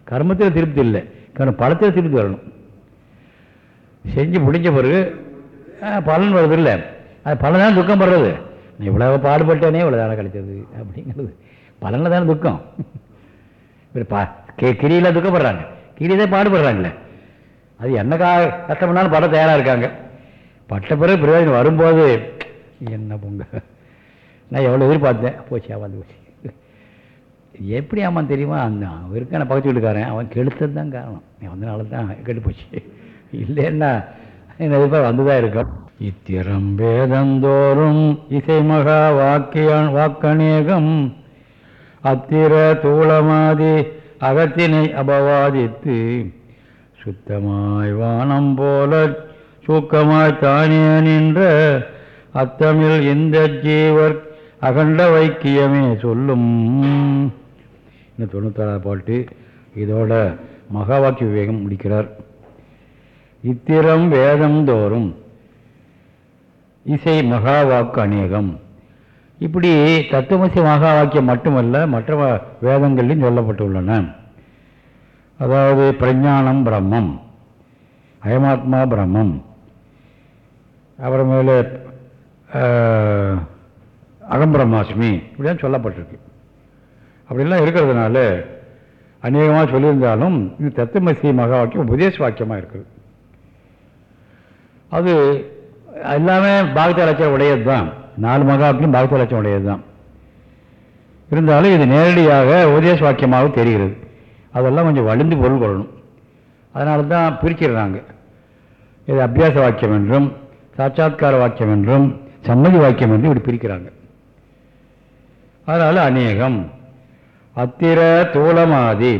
கர்மத்தில் திருப்தி இல்லை. காரணம் பழத்தில் திருப்தி வரணும். செஞ்சு முடிஞ்ச பிறகு ஆ, பலன் வருதில்லை. அது பலன் தான் துக்கம் படுறது. நான் இவ்வளோ பாடுபட்டேனே இவ்வளோ தானே கிடைச்சது அப்படிங்கிறது. பலனில் தானே துக்கம். இப்படி பா கே கிரியில் துக்கப்படுறாங்க. கிரியை பாடுபடுறாங்களே. அது என்ன கா கஷ்டப்பட்டாலும் பட தயாராக இருக்காங்க. பட்ட பிறகு பிரயோஜனம் வரும்போது என்ன பொங்க. நான் எவ்வளோ எதிர்பார்த்தேன் போச்சு ஆவாந்து போச்சு. எப்படி ஆமாம் தெரியுமா? அந்த அவன் இருக்கான பக்கத்து வீட்டுக்காரன். அவன் கெடுத்தது தான் காரணம். அதனால தான் கெட்டு போச்சு. இல்லைன்னா என்ன எதிர்பார்ப்பு வந்துதான் இருக்கும் இத்திரம் வேதந்தோறும் இசை மகா வாக்கிய வாக்கநேகம். அத்திர தூளமாதி அகத்தினை அபவாதித்து சுத்தமாய் வானம் போல சூக்கமாய் தானே நின்ற அத்தமிழ் இந்த ஜீவர் அகண்ட வைக்கியமே சொல்லும். இந்த தொண்ணூத்தாறாவது பாட்டு இதோட மகா வாக்கிய விவேகம் முடிக்கிறார். இத்திரம் வேதம் தோறும் இசை மகா வாக்கு அநேகம். இப்படி தத்துவசி மகா வாக்கியம் மட்டுமல்ல மற்ற வ- வேதங்களிலும் சொல்லப்பட்டுள்ளன. அதாவது பிரஞானம் பிரம்மம் அயமாத்மா பிரம்மம் அப்புறமேல அகம்பிரம்மாஸ்மி இப்படிதான் சொல்லப்பட்டிருக்கு. அப்படிலாம் இருக்கிறதுனால அநேகமாக சொல்லியிருந்தாலும் இது தத்துமசி மகா வாக்கியம் உபதேச வாக்கியமாக இருக்குது. அது எல்லாமே பாகத்தலட்சம் உடையது தான் நாலு மகா வாக்கியம் பாகத்த உடையது தான் இருந்தாலும் இது நேரடியாக உபதேச வாக்கியமாக தெரிகிறது. அதெல்லாம் கொஞ்சம் வலிந்து பொருள் கொள்ளணும். அதனால தான் பிரிச்சிடுறாங்க இது அபியாச வாக்கியம் என்றும் சாட்சாத்கார வாக்கியம் என்றும் சம்மதி வாக்கியம் என்றும் இப்படி பிரிக்கிறாங்க. அதனால் அநேகம் அத்திர தூளமாதி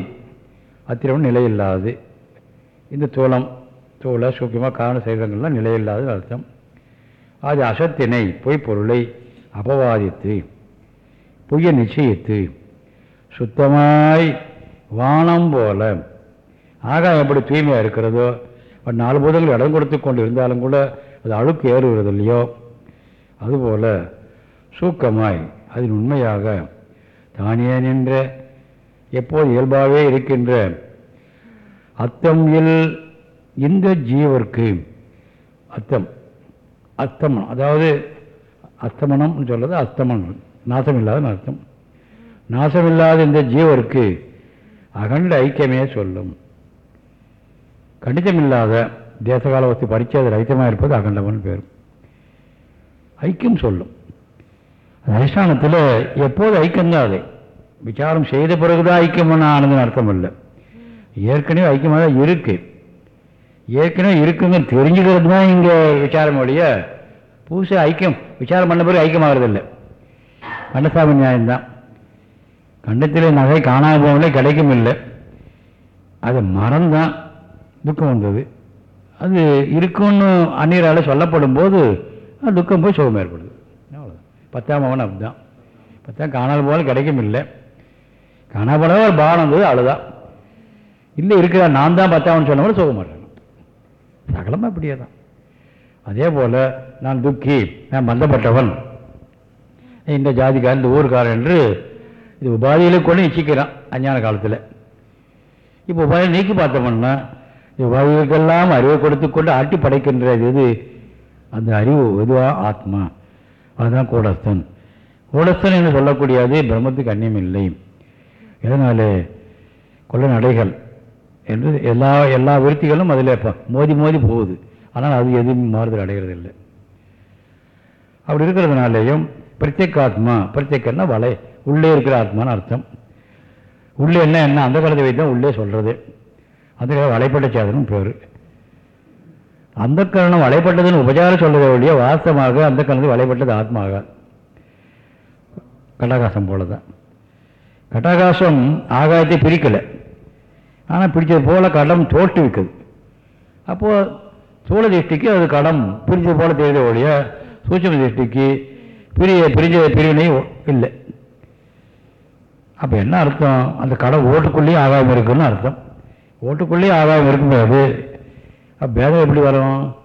அத்திரம் நிலையில்லாது. இந்த தூளம் தூளை சூக்கியமாக காரண சரீரங்கள்லாம் நிலையில்லாத அர்த்தம். அது அசத்தினை பொய்ப்பொருளை அபவாதித்து பொய்ய நிச்சயித்து சுத்தமாய் வானம் போல ஆகாயம் எப்படி தூய்மையாக இருக்கிறதோ நாலு பூதங்கள் இடம் கொடுத்து கொண்டு இருந்தாலும் கூட அது அழுக்கு ஏறுகிறது இல்லையோ அதுபோல் சூக்கமாய் அதன் உண்மையாக தானே நின்ற எப்போது இயல்பாகவே இருக்கின்ற அத்தம் இல் இந்த ஜீவர்க்கு அத்தம் அஸ்தமனம் அதாவது அஸ்தமனம்னு சொல்றது அஸ்தமனம். நாசமில்லாத அர்த்தம். நாசமில்லாத இந்த ஜீவருக்கு அகண்ட ஐக்கியமே சொல்லும். கணிதமில்லாத தேசகால வசதி பரிச்சது ரகிதமாக இருப்பது அகண்டவன் பேர் ஐக்கியம் சொல்லும். அதிஷ்டானத்தில் எப்போது ஐக்கியம்தான் அது விசாரம் செய்த பிறகுதான் ஐக்கியமான ஆனதுன்னு அர்த்தம் இல்லை ஏற்கனவே ஐக்கியமாக தான் இருக்குது ஏற்கனவே இருக்குங்கன்னு தெரிஞ்சுக்கிறது தான் இங்கே விசாரம் ஒழிய புதுசாக ஐக்கியம் விசாரம் பண்ண பிறகு ஐக்கியமாகறதில்லை. கண்டசாமி நியாயம்தான். கண்டத்தில் நகை காணாத போகல கிடைக்கும் இல்லை. அது மறந்தான் துக்கம் வந்தது. அது இருக்குன்னு அந்நீரால் சொல்லப்படும் போது அது துக்கம் போய் சுகம் ஏற்படுது. பத்தாம் பவன் அப்படிதான். பத்தாம் காணாமல் போல கிடைக்கும் இல்லை. காணா போல ஒரு பாவனை இருந்தது அழுதான் இல்லை இருக்கிறா நான் தான் பத்தாவன் சொன்னவன் சொல்ல மாட்டேன் சகலமாக இப்படியே தான் அதே போல் நான் துக்கி நான் பந்தப்பட்டவன் இந்த ஜாதிக்காரன் இந்த ஊருக்காரன் என்று இது உபாதியில கொண்டு நிச்சயிக்கிறான் அஞ்ஞான காலத்தில். இப்போ உபாதியை நீக்கி பார்த்தோம்னா இந்த உபாதிகளுக்கெல்லாம் அறிவை கொடுத்து கொண்டு ஆட்டி படைக்கின்றது இது அந்த அறிவு எதுவாக ஆத்மா. அதுதான் கூடஸ்தன். கூடஸ்தன் என்று சொல்லக்கூடியது பிரம்மத்துக்கு அந்நியம் இல்லை எதனால? கொள்ள நடைகள். என்று எல்லா எல்லா விருத்திகளும் அதில் மோதி மோதி போகுது. ஆனால் அது எதுவும் மாறுதல் அடைகிறது இல்லை அப்படி இருக்கிறதுனாலேயும் பிரத்யேகாத்மா பிரத்யேகன்னா வலை. உள்ளே இருக்கிற ஆத்மான்னு அர்த்தம். உள்ளே என்ன என்ன? அந்த காலத்தை வைத்து தான் உள்ளே சொல்கிறது அந்த காலம் வலைப்பட்ட சேதனும் பேர். அந்த கரணம் வலைப்பட்டதுன்னு உபச்சாரம் சொல்றதை ஒழிய வாசமாக அந்த கரணத்தை வலைப்பட்டது ஆத்மாக. கட்டாகாசம் போல தான் கட்டாகாசம் ஆகாயத்தை பிரிக்கலை. ஆனால் பிடித்தது போல கடம் தோற்றுவிக்குது அப்போது சூழ திருஷ்டிக்கு அது கடம் பிரிஞ்சது போல தெரியுத ஒழிய சூட்சம திருஷ்டிக்கு பிரிய பிரிஞ்ச பிரிவினை இல்லை. அப்போ என்ன அர்த்தம்? அந்த கடை ஓட்டுக்குள்ளேயும் ஆகாயம் இருக்குன்னு அர்த்தம். ஓட்டுக்குள்ளேயும் ஆகாயம் இருக்கும்போது பேதம் எப்படி வரும்?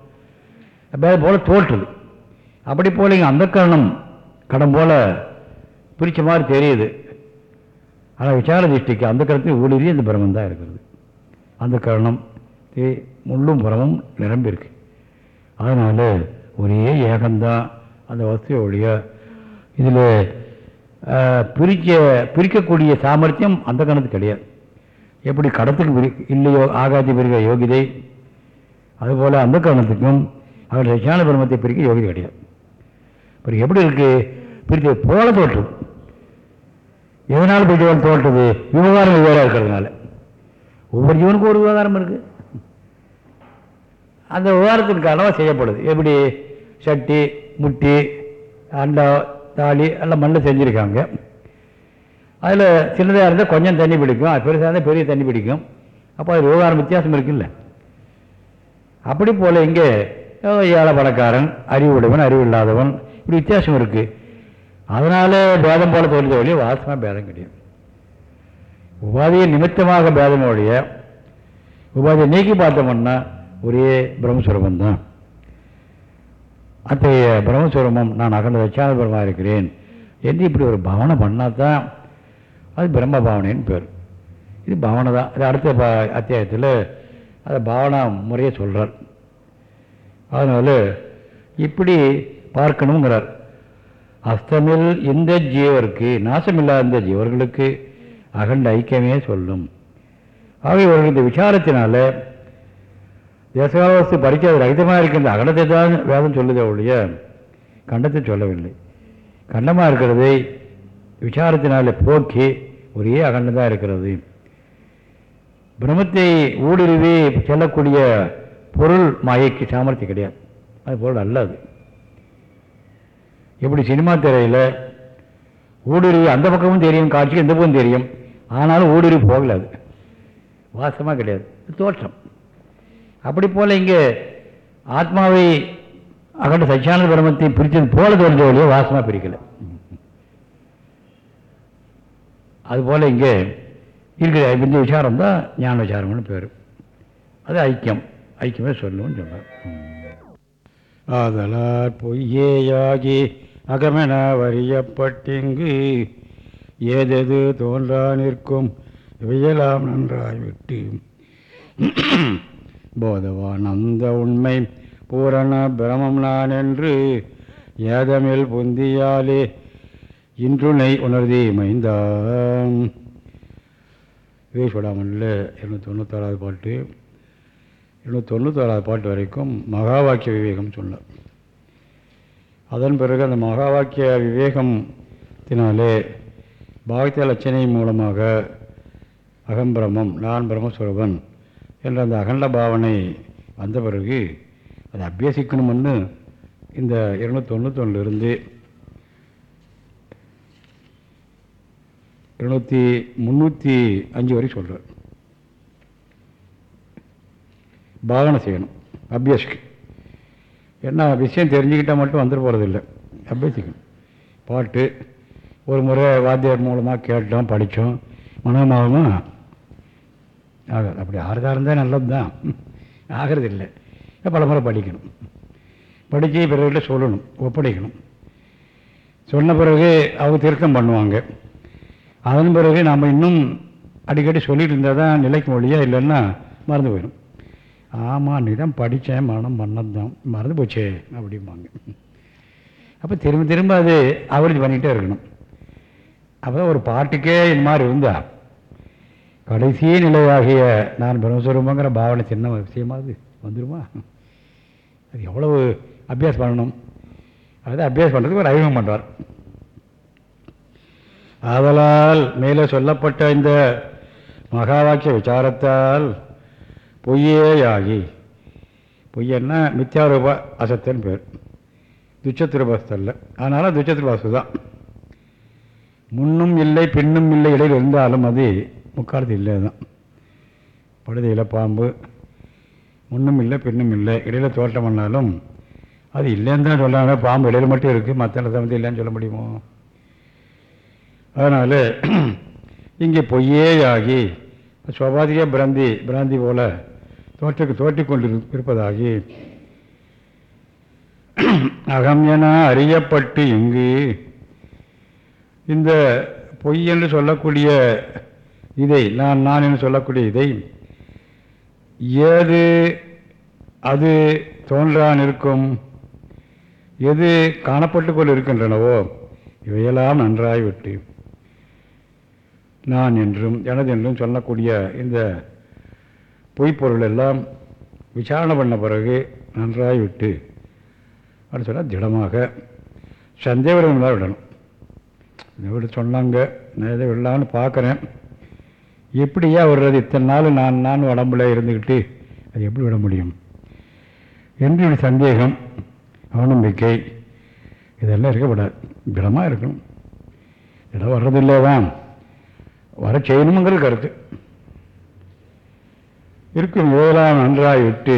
பேதம் போல தோற்றுது. அப்படி போல இங்கே அந்த கரணம் கடன் போல பிரித்த மாதிரி தெரியுது. ஆனால் விசார திருஷ்டிக்கு அந்த கரணத்தில் ஊடுருவி அந்த பிரமம் தான் இருக்கிறது. அந்த கரணம் தே- முள்ளும் புறமும் நிரம்பியிருக்கு. அதனால் ஒரே ஏகம்தான் அந்த வசதியை ஒழிய இதில் பிரிக்க பிரிக்கக்கூடிய சாமர்த்தியம் அந்த கணத்துக்கு கிடையாது. எப்படி கடத்துக்கு பிரி இல்லையோ ஆகாதி பிரிக்கிற யோகிதை அதுபோல் அந்த கரணத்துக்கும் அவர் சச்சியான பிரம்மத்தை பிரிக்க யோகிதை கிடையாது. அப்புறம் எப்படி இருக்கு? பிரித்து போல தோற்றும். எதனால் பிரித்தவன் தோற்றுது விவகாரம் வேற இருக்கிறதுனால. ஒவ்வொரு ஜீவனுக்கும் ஒரு விவகாரம் இருக்குது அந்த விவகாரத்திற்கு அளவாக செய்யப்படுது. எப்படி? சட்டி முட்டி அண்டா தாலி எல்லாம் மண்ணில் செஞ்சுருக்காங்க. அதில் சின்னதாக இருந்தால் கொஞ்சம் தண்ணி பிடிக்கும். பெருசாக இருந்தால் பெரிய தண்ணி பிடிக்கும். அப்போ அது விவகாரம் வித்தியாசம் இருக்குல்ல. அப்படி போல் இங்கே ஏழை பணக்காரன் அறிவுடையவன் அறிவு இல்லாதவன் இப்படி வித்தியாசம் இருக்குது அதனால பேதம் போல தோல்வி ஒழிய வாசமாக பேதம் கிடையாது. உபாதியை நிமித்தமாக பேதம் ஒழிய உபாதியை நீக்கி பார்த்தோம்னா ஒரே பிரம்மஸ்வரூபம் தான். அத்தகைய பிரம்மஸ்வரூபம் நான் அகண்ட தட்சாபரமாக இருக்கிறேன். என்று இப்படி ஒரு பவனை பண்ணால் தான் அது பிரம்ம பாவனைன்னு பேர். இது பவனை தான் அது அடுத்த அத்தியாயத்தில் அதை பாவனா முறையை சொல்கிறார் அதனால் இப்படி பார்க்கணுங்கிறார். அஸ்தமில் இந்த ஜீவருக்கு நாசமில்லாத இந்த ஜீவர்களுக்கு அகண்ட ஐக்கியமே சொல்லும். ஆக இவர்கள் இந்த விசாரத்தினால தேசகாலவஸ்து பரிச்சை ரகிதமாக இருக்கின்ற அகண்டத்தை தான் வேதம் சொல்லுதே ஒழிய கண்டத்தை சொல்லவில்லை. கண்டமாக இருக்கிறதை விசாரத்தினால போக்கி ஒரே அகண்டதாக இருக்கிறது. பிரம்மத்தை ஊடுருவி செல்லக்கூடிய பொருள் மாயைக்கு சாமர்த்தியம் கிடையாது. அது பொருள் அல்லது எப்படி சினிமா திரையில் ஊடுருவி அந்த பக்கமும் தெரியும் காட்சி இந்த பக்கம் தெரியும். ஆனாலும் ஊடுருவி போகல அது. வாசமாக கிடையாது. தோற்றம். அப்படி போல் இங்கே ஆத்மாவை அகண்ட சச்சியானந்த பிரம்மத்தை பிரித்தது போல தெரிஞ்ச வழியோ வாசமாக பிரிக்கலை. அதுபோல் இங்கே இருக்கிற இந்த விசாரம் தான் ஞான விசாரம்னு பேர். அது ஐக்கியம். ஐக்கியமே சொல்லணும்னு சொன்னார் ஆதலால் பொய்யேயாகி அகமென வரியப்பட்டிங்கு ஏதெது தோன்றா நிற்கும்? இவையெல்லாம் நன்றாய் விட்டு. போதவான் அந்த உண்மை பூரண பிரமம் நான் என்று ஏதமில் பொந்தியாலே இன்றுனை உணர்தி மைந்தான் வீசுடாமல்ல இருநூத்தி தொண்ணூத்தாறாவது பாட்டு. இருநூற்றி தொண்ணூத்தாறாவது பாட்டு வரைக்கும் மகா வாக்கிய விவேகம் சொன்னார். அதன் பிறகு அந்த மகா வாக்கிய விவேகத்தினாலே பாகத்திய லட்சணை மூலமாக அகம்பிரமம் நான் பிரம்மஸ்வரபன் என்ற அந்த அகண்ட பாவனை வந்த பிறகு அதை அபியசிக்கணும்னு இந்த இருநூற்றி தொண்ணூத்தொன்னிலிருந்து இருநூற்றி முந்நூற்றி அஞ்சு வரைக்கும் சொல்கிறார் பாவனை செய்யணும் அபியசிக்கு என்ன விஷயம் தெரிஞ்சுக்கிட்டால் மட்டும் வந்துட போகிறதில்லை அபியசிக்கணும் பாட்டு ஒரு முறை வாத்தியார் மூலமாக கேட்டோம் படித்தோம் மனமாகமா ஆகாது. அப்படி ஆறுதா இருந்தால் நல்லது தான் ஆகிறது இல்லை பல முறை படிக்கணும். படித்து பிறகுகிட்ட சொல்லணும் ஒப்படைக்கணும். சொன்ன பிறகு அவங்க திருத்தம் பண்ணுவாங்க. அதன் பிறகு நாம் இன்னும் அடிக்கடி சொல்லிட்டு இருந்தால் தான் நிலைக்கு மொழியா இல்லைன்னா மறந்து போயிடும். ஆமாம் நீ தான் படித்தேன் மரணம் பண்ணதான் மறந்து போச்சே அப்படிம்பாங்க. அப்போ திரும்ப திரும்ப அது அவரேஜ் பண்ணிகிட்டே இருக்கணும். அப்போ ஒரு பாட்டுக்கே இந்த மாதிரி இருந்தா. கடைசி நிலையாகிய நான் பிரம்மஸ்வரூபங்கிற பாவனை சின்ன விஷயமா அது? வந்துடுமா அது எவ்வளவு அபியாஸ் பண்ணணும்? அதாவது அபியாஸ் பண்ணுறதுக்கு ஒரு அறிமுகம் பண்ணுறார் ஆதலால் மேலே சொல்லப்பட்ட இந்த மகா வாக்கிய விசாரத்தால் பொய்யேயாகி. பொய்யன்னா மித்யாரூப அசத்தன் பேர். துச்சத்திருபாசல்ல அதனால் துச்சத்திருபாசு தான். முன்னும் இல்லை பின்னும் இல்லை இடையில் இருந்தாலும் அது முக்காலத்து இல்லை தான். படுதையில் பாம்பு முன்னும் இல்லை பின்னும் இல்லை இடையில் தோட்டம் பண்ணாலும் அது இல்லைன்னு தான் சொல்லாங்க பாம்பு இடையில் மட்டும் இருக்குது மற்ற இடத்த வந்து இல்லைன்னு சொல்ல முடியுமோ? அதனால் இங்கே பொய்யேயாகி சுவாபாதிக பிராந்தி பிராந்தி போல தோற்றுக்கு தோற்றிக்கொண்டு இருப்பதாகி அகம் என அறியப்பட்டு இங்கு இந்த பொய் என்று சொல்லக்கூடிய இதை நான் நான் என்று சொல்லக்கூடிய இதை ஏது அது தோன்றான் இருக்கும் எது காணப்பட்டு கொண்டு இருக்கின்றனவோ இவையெல்லாம் நன்றாய் விட்டு நான் என்றும் எனது என்றும் சொல்லக்கூடிய இந்த பொய்ப்பொருள் எல்லாம் விசாரணை பண்ண பிறகு நன்றாய் விட்டு அப்படின்னு சொன்னால் திடமாக சந்தேகம் விடணும். இதை விட சொன்னாங்க நான் எதை விடலான்னு பார்க்குறேன். எப்படியா விடுறது? இத்தனை நாள் நான் நான் உடம்புல இருந்துக்கிட்டு அது எப்படி விட முடியும்? என்று இப்படி சந்தேகம் அவநம்பிக்கை இதெல்லாம் இருக்கக்கூடாது திடமாக இருக்கணும். இடம் வர்றதில்லைதான் வர செய்யணுங்கிற கருத்து. இருக்கும் போதெல்லாம் நன்றாய் விட்டு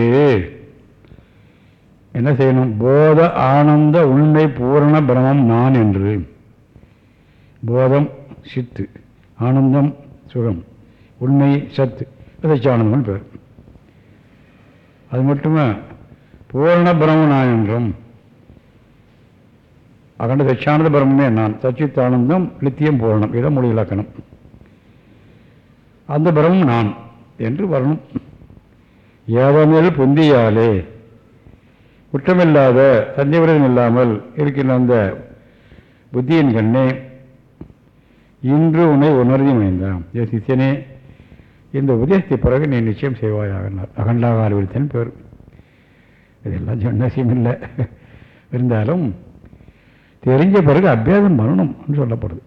என்ன செய்யணும்? போத ஆனந்த உண்மை பூரண பிரமம் நான் என்று. போதம் சித்து ஆனந்தம் சுகம் உண்மை சத்து. சச்சியானந்தம் பேர். அது மட்டுமே? பூரண பிரம்ம நான் என்றும். அகண்ட சச்சியானந்த பிரம்மே நான். சச்சித்தானந்தம் நித்தியம் பூரணம். இதை மொழி இலக்கணம். அந்த பிரம்மம் நான் என்று வரணும். ஏவமேல் பொந்தியாலே குற்றமில்லாத சந்தேகம் இல்லாமல் இருக்கின்ற அந்த புத்தியின் கண்ணே இன்று உன்னை உணர்ந்து அமைந்தான் ஏ சிஷியனே இந்த உதயத்தை பிறகு நீ நிச்சயம் செய்வாய் செய்வாயாக அகண்டாக விருத்தன் பேர். இதெல்லாம் சொன்னசியம் இல்லை இருந்தாலும் தெரிஞ்ச பிறகு அபியாசம் பண்ணணும்னு சொல்லப்படுது.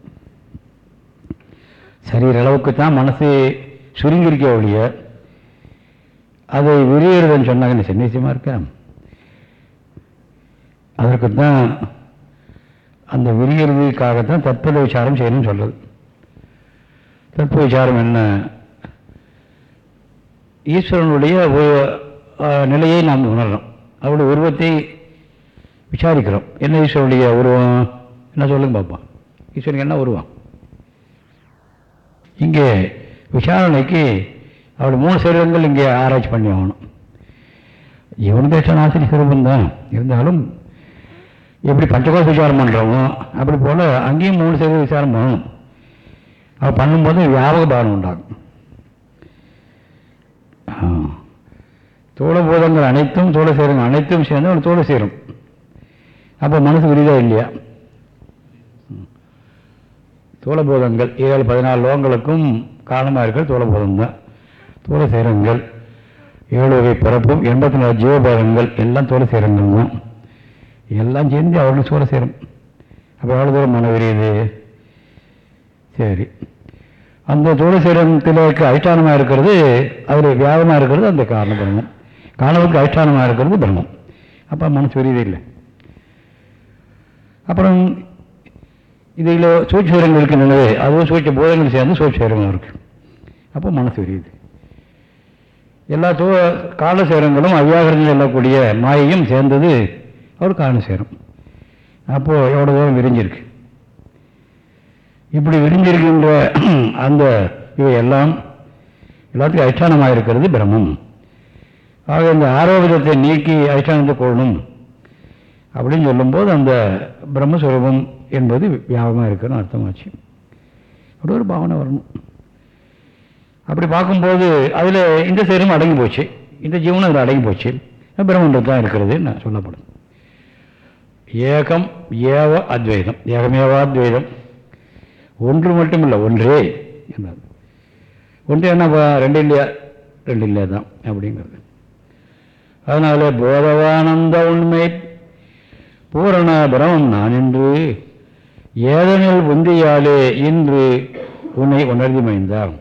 சரீர அளவுக்கு தான் மனசு சுருங்கிருக்க ஒழிய அதை விரிகிறதுன்னு சொன்னாங்க. என்ன சன்னியசியமாக இருக்கா. அதற்கு தான் அந்த விரியறதுக்காகத்தான் தற்பத விசாரம் செய்யணும்னு சொல்றது. தற்ப விசாரம் என்ன? ஈஸ்வரனுடைய ஒரு, நிலையை நாம் உணர்றோம் அவருடைய உருவத்தை விசாரிக்கிறோம். என்ன ஈஸ்வரனுடைய உருவம்? என்ன சொல்லுங்க பார்ப்போம் ஈஸ்வரனுக்கு என்ன உருவம்? இங்கே விசாரணைக்கு அவள் மூணு சரீரங்கள் இங்கே ஆராய்ச்சி பண்ணி ஆகணும். இவன் தேசநாசினி சிறுவன் தான். இருந்தாலும் எப்படி பஞ்சகோச விசாரம் பண்ணுறோமோ அப்படி போல் அங்கேயும் மூணு சதவீத விசாரம் பண்ணணும். அவள் பண்ணும்போது வியாபக பானம் உண்டாகும். தோழ போதங்கள் அனைத்தும் தோளை சேருங்க அனைத்தும் சேர்ந்து அவனுக்கு தோளை சேரும். அப்போ மனசு விரிதா இல்லையா? தோளபோதங்கள் ஏழு பதினாலு லோகங்களுக்கும் காரணமாக இருக்கிறது தோளபோதம் தான். தோள சேரங்கள். ஏழு வகை பிறப்பும் எண்பத்தி நாலு ஜீவபோதங்கள் எல்லாம் தோள சேரங்கள் தான். எல்லாம் சேர்ந்து அவர்களுக்கு சூழ சேரும். அப்போ எவ்வளோ தூரம் மன விரியுது? சரி. அந்த தூளசீரத்தில் இருக்க அதிஷ்டானமாக இருக்கிறது அதில் வியாபமாக இருக்கிறது அந்த காரண பிரம்மம். காரணத்துக்கு அதிஷ்டானமாக இருக்கிறது பிரம்மம். அப்போ மனசு விரியுது இல்லை. அப்புறம் இதில் சூழ்ச்சிரங்கள் இருக்கின்றனவே அதுவும் சூழ்ச்சி போதங்கள் சேர்ந்து சூழ்ச்சிரங்கள் இருக்குது அப்போ மனசு விரியுது. எல்லா தோ கால சேரங்களும் அவ்யாகரங்கள் எல்லக்கூடிய மாயையும் சேர்ந்தது அவர் காலசேரம் அப்போது எவ்வளோ தூரம் விரிஞ்சிருக்கு? இப்படி விரிஞ்சிருக்கின்ற அந்த இவை எல்லாம் எல்லாத்துக்கும் அதிஷ்டானமாக இருக்கிறது பிரம்மம். ஆக இந்த ஆரோக்கியத்தை நீக்கி அதிஷ்டானத்தை கொள்ளணும் அப்படின்னு சொல்லும்போது அந்த பிரம்மஸ்வரூபம் என்பது வியாபகமாக இருக்குன்னு அர்த்தமாச்சு. அப்படி ஒரு பாவனை வரணும். அப்படி பார்க்கும்போது அதில் இந்த சரீரம் அடங்கி போச்சு. இந்த ஜீவனும் அதில் அடங்கி போச்சு. பிரம்மண்டம் தான் இருக்கிறது நான் சொல்லப்படும் ஏகம் ஏவ அத்வைதம். ஏகமேவாத்வைதம் ஒன்று மட்டும் இல்லை ஒன்றே என்னது ஒன்று என்ன ரெண்டு இல்லையா? ரெண்டு இல்லையா தான் அப்படிங்கிறது. அதனால போதவானந்த உண்மை. பூரண பிரமம் நான் என்று ஏதனில் புந்தியாலே இன்று உன்னை உணர்ந்து மைந்தான்